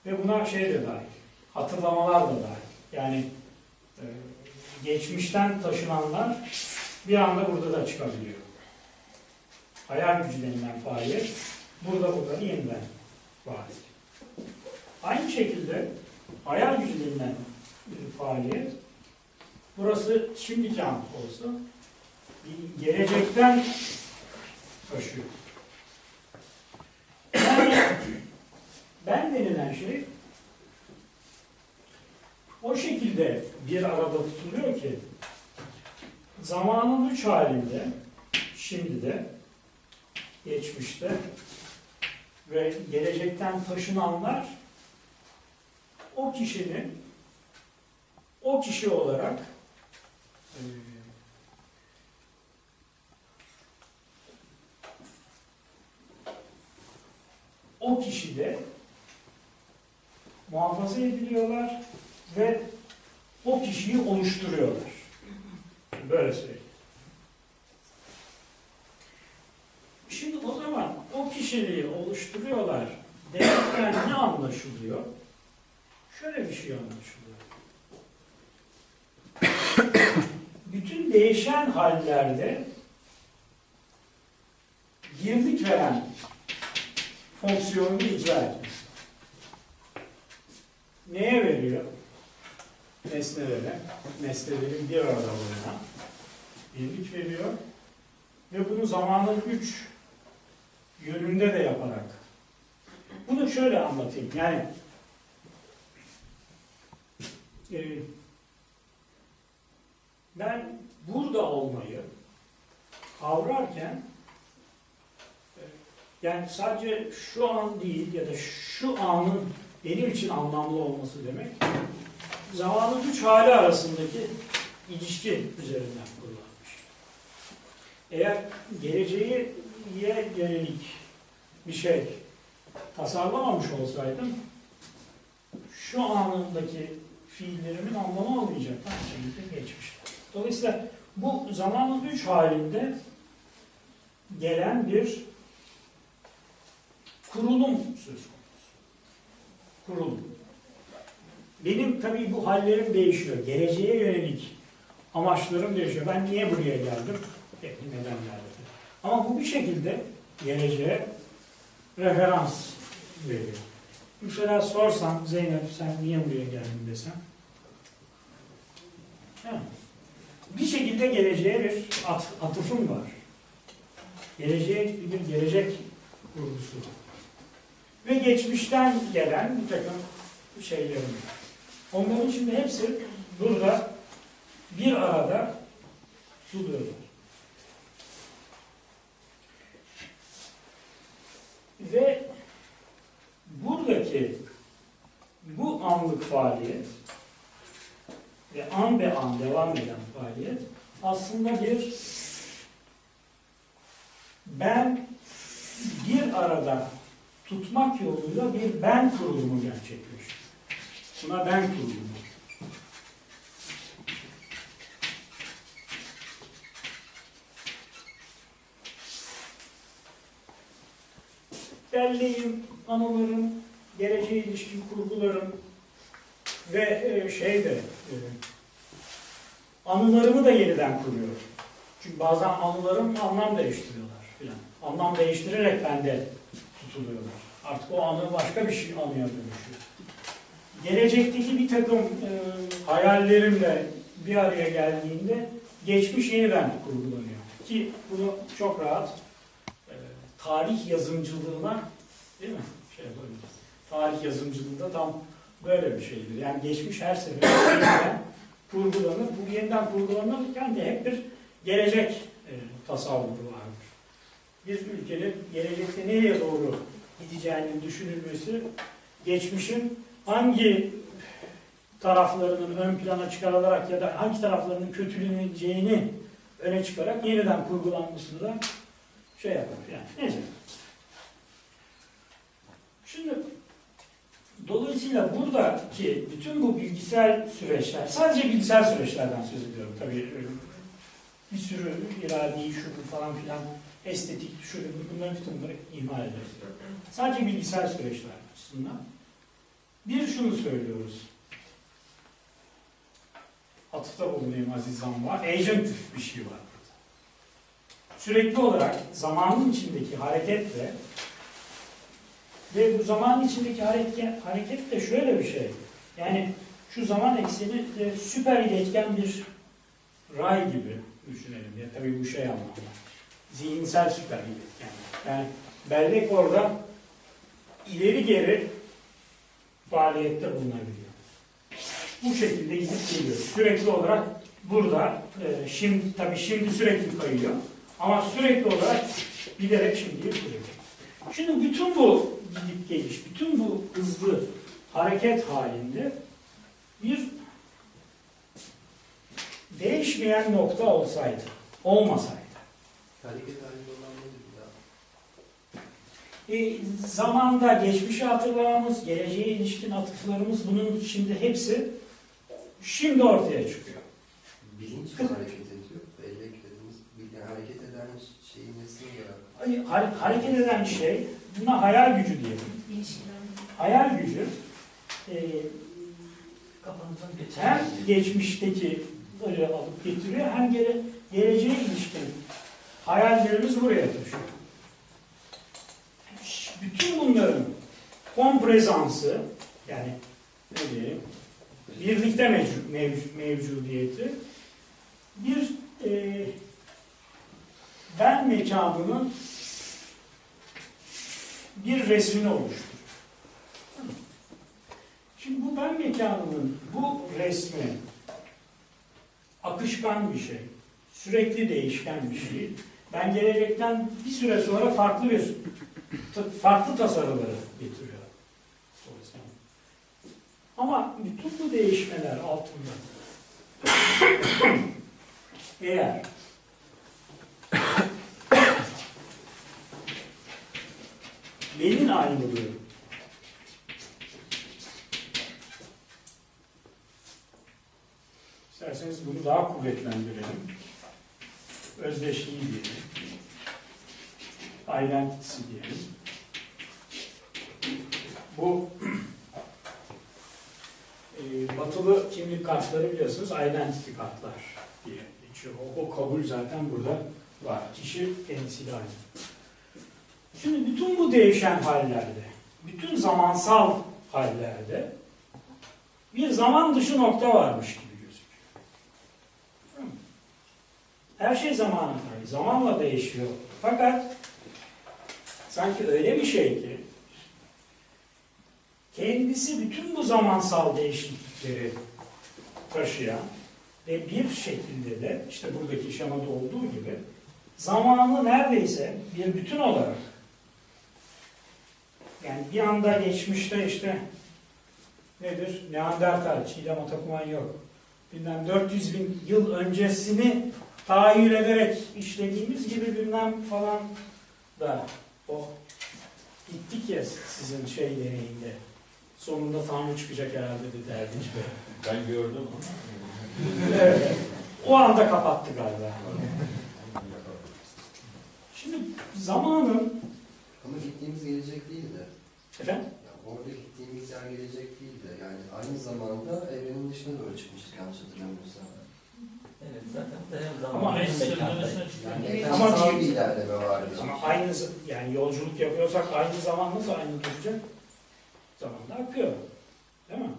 Ve buna şey de dahil, hatırlamalar da dahil. Yani geçmişten taşınanlar bir anda burada da çıkabiliyor. Hayal gücü denilen faaliyet burada burada yeniden var. Aynı şekilde hayal gücü denilen faaliyet burası şimdiki an olsa gelecekten taşıyor. Yani ben denilen şey o şekilde bir arada tutuluyor ki zamanın üç halinde şimdi de geçmişte ve gelecekten taşınanlar o kişinin o kişi olarak e, o kişide muhafaza ediliyorlar ve o kişiyi oluşturuyorlar. Böyle söyleyeyim. Şimdi o zaman o kişiliği oluşturuyorlar demekten ne anlaşılıyor? Şöyle bir şey anlaşılıyor. Bütün değişen hallerde girdik veren fonksiyonunu icra etmesi. Neye veriyor? Nesnelere, nesnelerin bir arada bulunan birlik veriyor ve bunu zamanın üç yönünde de yaparak. Bunu şöyle anlatayım. Yani e, ben burada olmayı kavrarken e, yani sadece şu an değil ya da şu anın benim için anlamlı olması demek zamanın üç hali arasındaki ilişki üzerinden kurulmuş. Eğer geleceğe yönelik bir şey tasarlamamış olsaydım şu anındaki fiillerimin anlamı olmayacak. Aynı şekilde geçmiş. Dolayısıyla bu zamanın üç halinde gelen bir kurulum söz konusu. Kurulum. Benim tabii bu hallerim değişiyor. Geleceğe yönelik Amaçlarım değişiyor. Ben niye buraya geldim? Peki neden geldim? Ama bu bir şekilde geleceğe referans veriyor. Mesela sorsam Zeynep sen niye buraya geldin desem. Bir şekilde geleceğe bir at, atıfım var. Geleceğe bir gelecek vurgusu. Ve geçmişten gelen bir takım şeylerim var. Onların şimdi hepsi burada bir arada tutuluyorlar. Ve buradaki bu anlık faaliyet ve an be an devam eden faaliyet aslında bir ben bir arada tutmak yoluyla bir ben kurulumu gerçekleşiyor. Buna ben kurulumu. Belleğim, anılarım, geleceğe ilişkin kurgularım ve e, şey de e, anılarımı da yeniden kuruyorum. Çünkü bazen anılarım anlam değiştiriyorlar filan. Anlam değiştirerek bende tutuluyorlar. Artık o anı başka bir şey anıya dönüşüyor. Gelecekteki bir takım e, hayallerimle bir araya geldiğinde geçmiş yeniden kurgulanıyor. Ki bunu çok rahat e, tarih yazımcılığına değil mi? Şey yapabiliriz. Tarih yazımcılığında tam böyle bir şeydir. Yani geçmiş her seferinde kurgulanır. Bu yeniden kurgulanırken de hep bir gelecek e, tasavvuru vardır. Bir ülkenin gelecekte nereye doğru gideceğinin düşünülmesi, geçmişin hangi taraflarının ön plana çıkarılarak ya da hangi taraflarının kötüleneceğini öne çıkarak yeniden kurgulanmasını da şey yapar. Yani neyse. Şimdi dolayısıyla buradaki bütün bu bilgisel süreçler, sadece bilgisel süreçlerden söz ediyorum tabii. Bir sürü iradi, şudur falan filan, estetik, şudur, bunların bütün bunları ihmal ederiz. Sadece bilgisel süreçler açısından. Bir şunu söylüyoruz. Atıfta bulunayım Aziz Zamva. Agentif bir şey var burada. Sürekli olarak zamanın içindeki hareketle ve bu zaman içindeki hareket, hareket de şöyle bir şey. Yani şu zaman ekseni e, süper iletken bir ray gibi düşünelim. Ya tabii bu şey anlamda. Zihinsel süper iletken. Yani bellek orada ileri geri faaliyette bulunabiliyor. Bu şekilde gidip geliyor. Sürekli olarak burada, e, şimdi tabii şimdi sürekli kayıyor. Ama sürekli olarak giderek şimdiye duruyor. Şimdi bütün bu gidip geliş, bütün bu hızlı hareket halinde bir değişmeyen nokta olsaydı, olmasaydı. Hareket halinde? E, zamanda geçmişi hatırlamamız, geleceğe ilişkin atıflarımız bunun şimdi hepsi şimdi ortaya çıkıyor. Bilinç mi hareket ediyor? Bellek dediğimiz bir yani hareket eden şeyin nesini. Hani har- hareket eden şey, buna hayal gücü diyelim. Hayal gücü e, hem geçmişteki böyle alıp getiriyor hem gele, geleceğe ilişkin hayallerimiz buraya taşıyor. Bütün bunların komprezansı yani ne diyelim birlikte mevcu, mevcu, mevcudiyeti bir e, ben mekanının bir resmini oluşturuyor. Şimdi bu ben mekanının bu resmi akışkan bir şey, sürekli değişken bir şey. Ben gelecekten bir süre sonra farklı bir farklı tasarıları getiriyor. Ama bütün bu değişmeler altında eğer benim ayrılığı İsterseniz bunu daha kuvvetlendirelim. Özdeşliği diyelim. Identity'si diyelim. Bu e, batılı kimlik kartları biliyorsunuz identity kartlar diye İşte o, o kabul zaten burada var. Kişi kendisiyle aynı. Şimdi bütün bu değişen hallerde, bütün zamansal hallerde bir zaman dışı nokta varmış gibi gözüküyor. Her şey zamana. Zamanla değişiyor. Fakat sanki öyle bir şey ki kendisi bütün bu zamansal değişiklikleri taşıyan ve bir şekilde de işte buradaki şemada olduğu gibi zamanı neredeyse bir bütün olarak yani bir anda geçmişte işte nedir? Neandertal, Çiğdem Atakuman yok. Bilmem 400 bin yıl öncesini tahayyül ederek işlediğimiz gibi bilmem falan da o gittik ya sizin şey deneyinde. Sonunda Tanrı çıkacak herhalde dedi Erdinç Bey. Ben gördüm ama. Evet. O anda kapattı galiba. Şimdi zamanın Ama gittiğimiz gelecek değil de. efendim Ya orada gittiğimiz yer gelecek değil de. Yani aynı zamanda evrenin dışına doğru çıkmıştık yanlış hatırlamıyorsam. Evet zaten da hem Ama zaman en hem mekanda. Yani Evet. Ama mekansal bir- bir ilerleme vardı. ama aynı z- yani yolculuk yapıyorsak aynı zaman nasıl aynı duracak? Zamanda akıyor. Değil mi?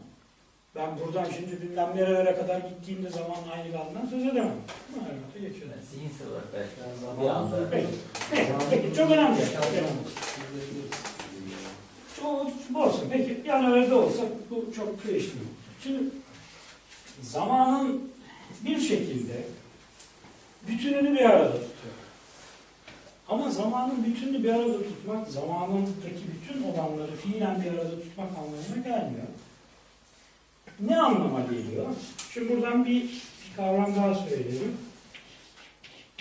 Ben buradan şimdi bilmem nerelere kadar gittiğimde zaman aynı kaldığından söz edemem. Ama elbette geçiyor. Yani zihinsel olarak belki bir anda Peki. Peki, peki, çok önemli. Çok bu olsun. Peki yani öyle de olsa bu çok değişmiyor. Şimdi zamanın bir şekilde bütününü bir arada tutuyor. Ama zamanın bütününü bir arada tutmak, zamanındaki bütün olanları fiilen bir arada tutmak anlamına gelmiyor. Ne anlama geliyor? Şimdi buradan bir, bir kavram daha söyleyelim.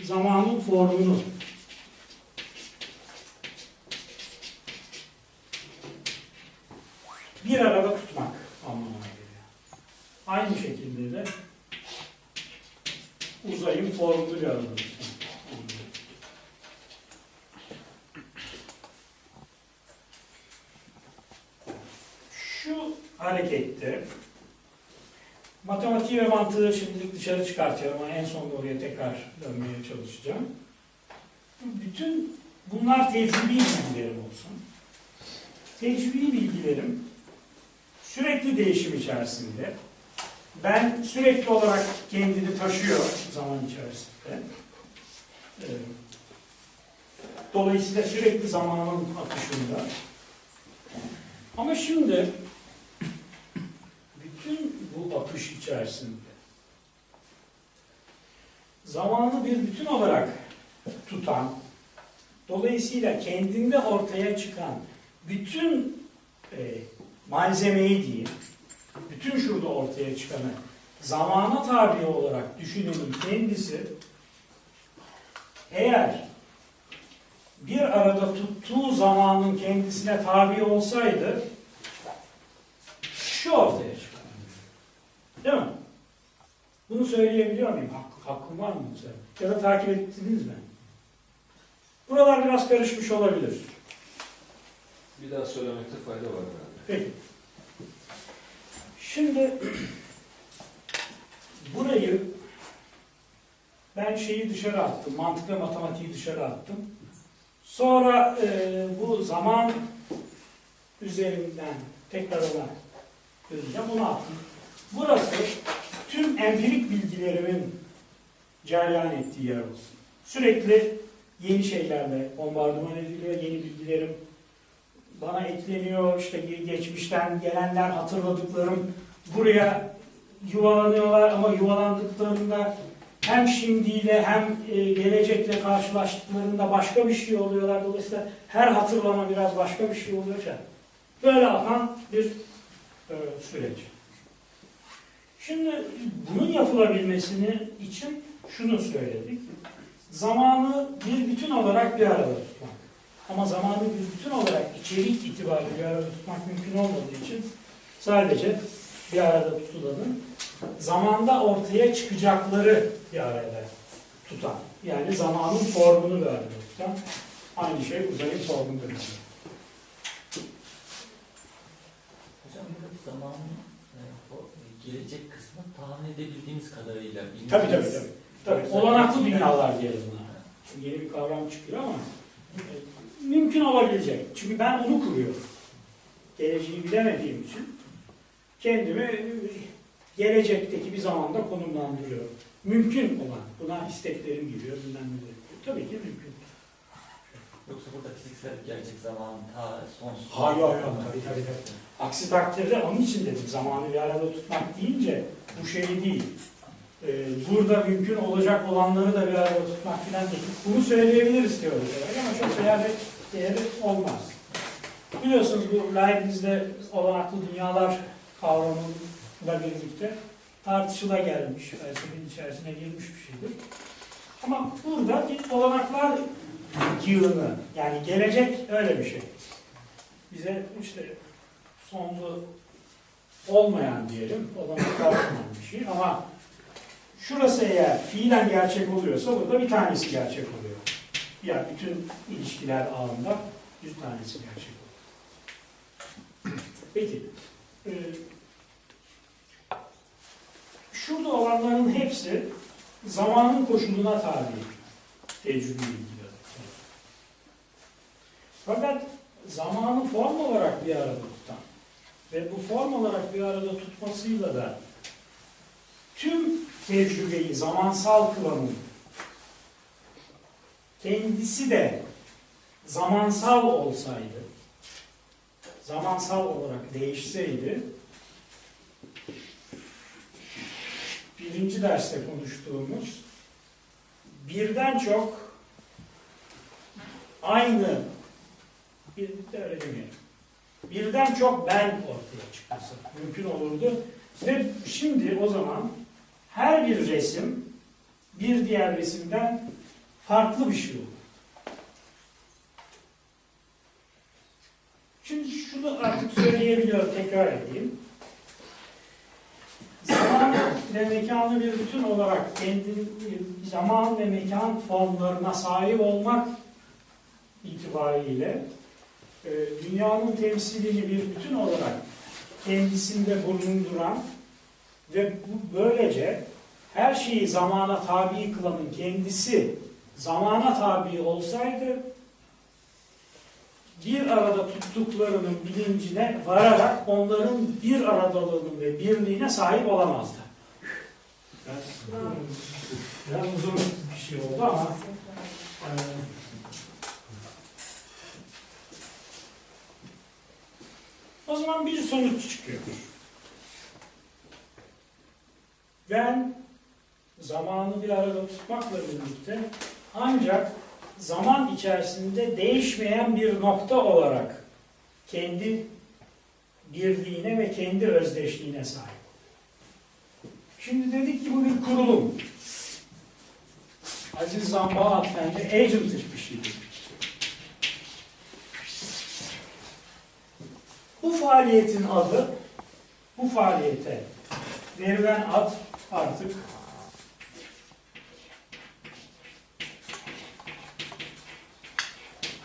Zamanın formunu bir arada tutmak anlamına geliyor. Aynı şekilde de uzayın anlamına geliyor. Şu harekette matematiği ve mantığı şimdilik dışarı çıkartıyorum ama en sonunda oraya tekrar dönmeye çalışacağım. Bütün bunlar tecrübi bilgilerim olsun. Tecrübi bilgilerim sürekli değişim içerisinde. Ben sürekli olarak kendini taşıyor zaman içerisinde. Ee, Dolayısıyla sürekli zamanın akışında. Ama şimdi bütün bu akış içerisinde zamanı bir bütün olarak tutan, dolayısıyla kendinde ortaya çıkan bütün e, malzemeyi diyeyim, bütün şurada ortaya çıkanı zamana tabi olarak düşünenin kendisi eğer bir arada tuttuğu zamanın kendisine tabi olsaydı şu ortaya çıkar. Değil mi? Bunu söyleyebiliyor muyum? Hak, hakkım var mı? Ya da takip ettiniz mi? Buralar biraz karışmış olabilir. Bir daha söylemekte fayda var. Peki. Şimdi burayı ben şeyi dışarı attım, mantık ve matematiği dışarı attım. Sonra e, bu zaman üzerinden tekrar ona döneceğim, onu attım. Burası tüm empirik bilgilerimin cereyan ettiği yer olsun. Sürekli yeni şeylerle bombardıman ediliyor, yeni bilgilerim bana ekleniyor, işte ge- geçmişten gelenler hatırladıklarım buraya yuvalanıyorlar ama yuvalandıklarında hem şimdiyle hem e, gelecekle karşılaştıklarında başka bir şey oluyorlar. Dolayısıyla her hatırlama biraz başka bir şey oluyor. falan. Böyle akan bir e, süreç. Şimdi bunun yapılabilmesini için şunu söyledik. Zamanı bir bütün olarak bir arada tutmak. Ama zamanı bir bütün olarak içerik itibariyle bir arada tutmak mümkün olmadığı için sadece bir arada tutulanın zamanda ortaya çıkacakları bir arada tutan. Yani zamanın formunu bir arada tutan. Aynı şey uzayın formunu bir arada. Hocam burada zamanın e, o gelecek kısmı tahmin edebildiğimiz kadarıyla bildiğimiz Tabii tabii tabii. Tabii olanaklı dünyalar diyelim buna. Yeni bir kavram çıkıyor ama e, mümkün olabilecek. Çünkü ben onu kuruyorum. Geleceği bilemediğim için kendimi gelecekteki bir zamanda konumlandırıyorum. Mümkün olan. Buna isteklerim giriyor, bilmem ne giriyor. Tabii ki mümkün. Yoksa burada fiziksel gerçek zaman ta sonsuz. Hayır, yok, tabii, tabii, tabii. Aksi takdirde onun için dedim zamanı bir arada tutmak deyince bu şey değil. Ee, burada mümkün olacak olanları da bir arada tutmak falan değil. Bunu söyleyebiliriz olarak ama çok değerli, değerli olmaz. Biliyorsunuz bu Leibniz'de olanaklı dünyalar kavramıyla birlikte tartışıla gelmiş, felsefenin içerisine girmiş bir şeydir. Ama burada bir olanaklar yığını, yani gelecek öyle bir şey. Bize işte sonlu olmayan diyelim, olanaklar olmayan bir şey ama şurası eğer fiilen gerçek oluyorsa burada bir tanesi gerçek oluyor. Ya bütün ilişkiler ağında bir tanesi gerçek oluyor. Peki. Şurada olanların hepsi zamanın koşuluna tabi tecrübe ilgili. Fakat zamanı form olarak bir arada tutan ve bu form olarak bir arada tutmasıyla da tüm tecrübeyi zamansal kılanın kendisi de zamansal olsaydı, zamansal olarak değişseydi, birinci derste konuştuğumuz birden çok aynı bir de öyle demeyelim. Birden çok ben ortaya çıkması mümkün olurdu. Ve şimdi o zaman her bir resim bir diğer resimden farklı bir şey olur. Şimdi şunu artık söyleyebiliyorum, tekrar edeyim. Ve mekanı bir bütün olarak kendi zaman ve mekan formlarına sahip olmak itibariyle e, dünyanın temsilini bir bütün olarak kendisinde bulunduran ve böylece her şeyi zamana tabi kılanın kendisi zamana tabi olsaydı bir arada tuttuklarının bilincine vararak onların bir aradalığının ve birliğine sahip olamazdı. Biraz, uzun bir şey oldu ama e, O zaman bir sonuç çıkıyor. Ben zamanı bir arada tutmakla birlikte ancak zaman içerisinde değişmeyen bir nokta olarak kendi birliğine ve kendi özdeşliğine sahip. Şimdi dedik ki bu bir kurulum. Aziz Zamba atfendi agentif bir şeydir. Bu faaliyetin adı, bu faaliyete verilen ad artık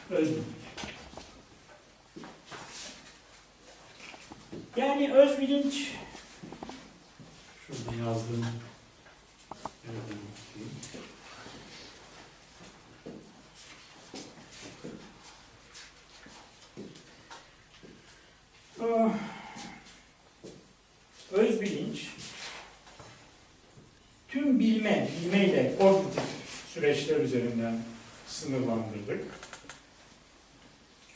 özbilinç. Yani özbilinç şurada yazdığım nereden bakayım? Ah, Özbilinç tüm bilme, bilmeyle kognitif süreçler üzerinden sınırlandırdık.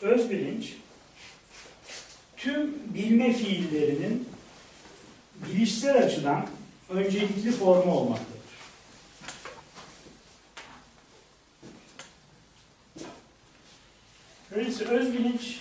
Özbilinç tüm bilme fiillerinin bilişsel açıdan öncelikli formu olmaktadır. Öyleyse özbilinç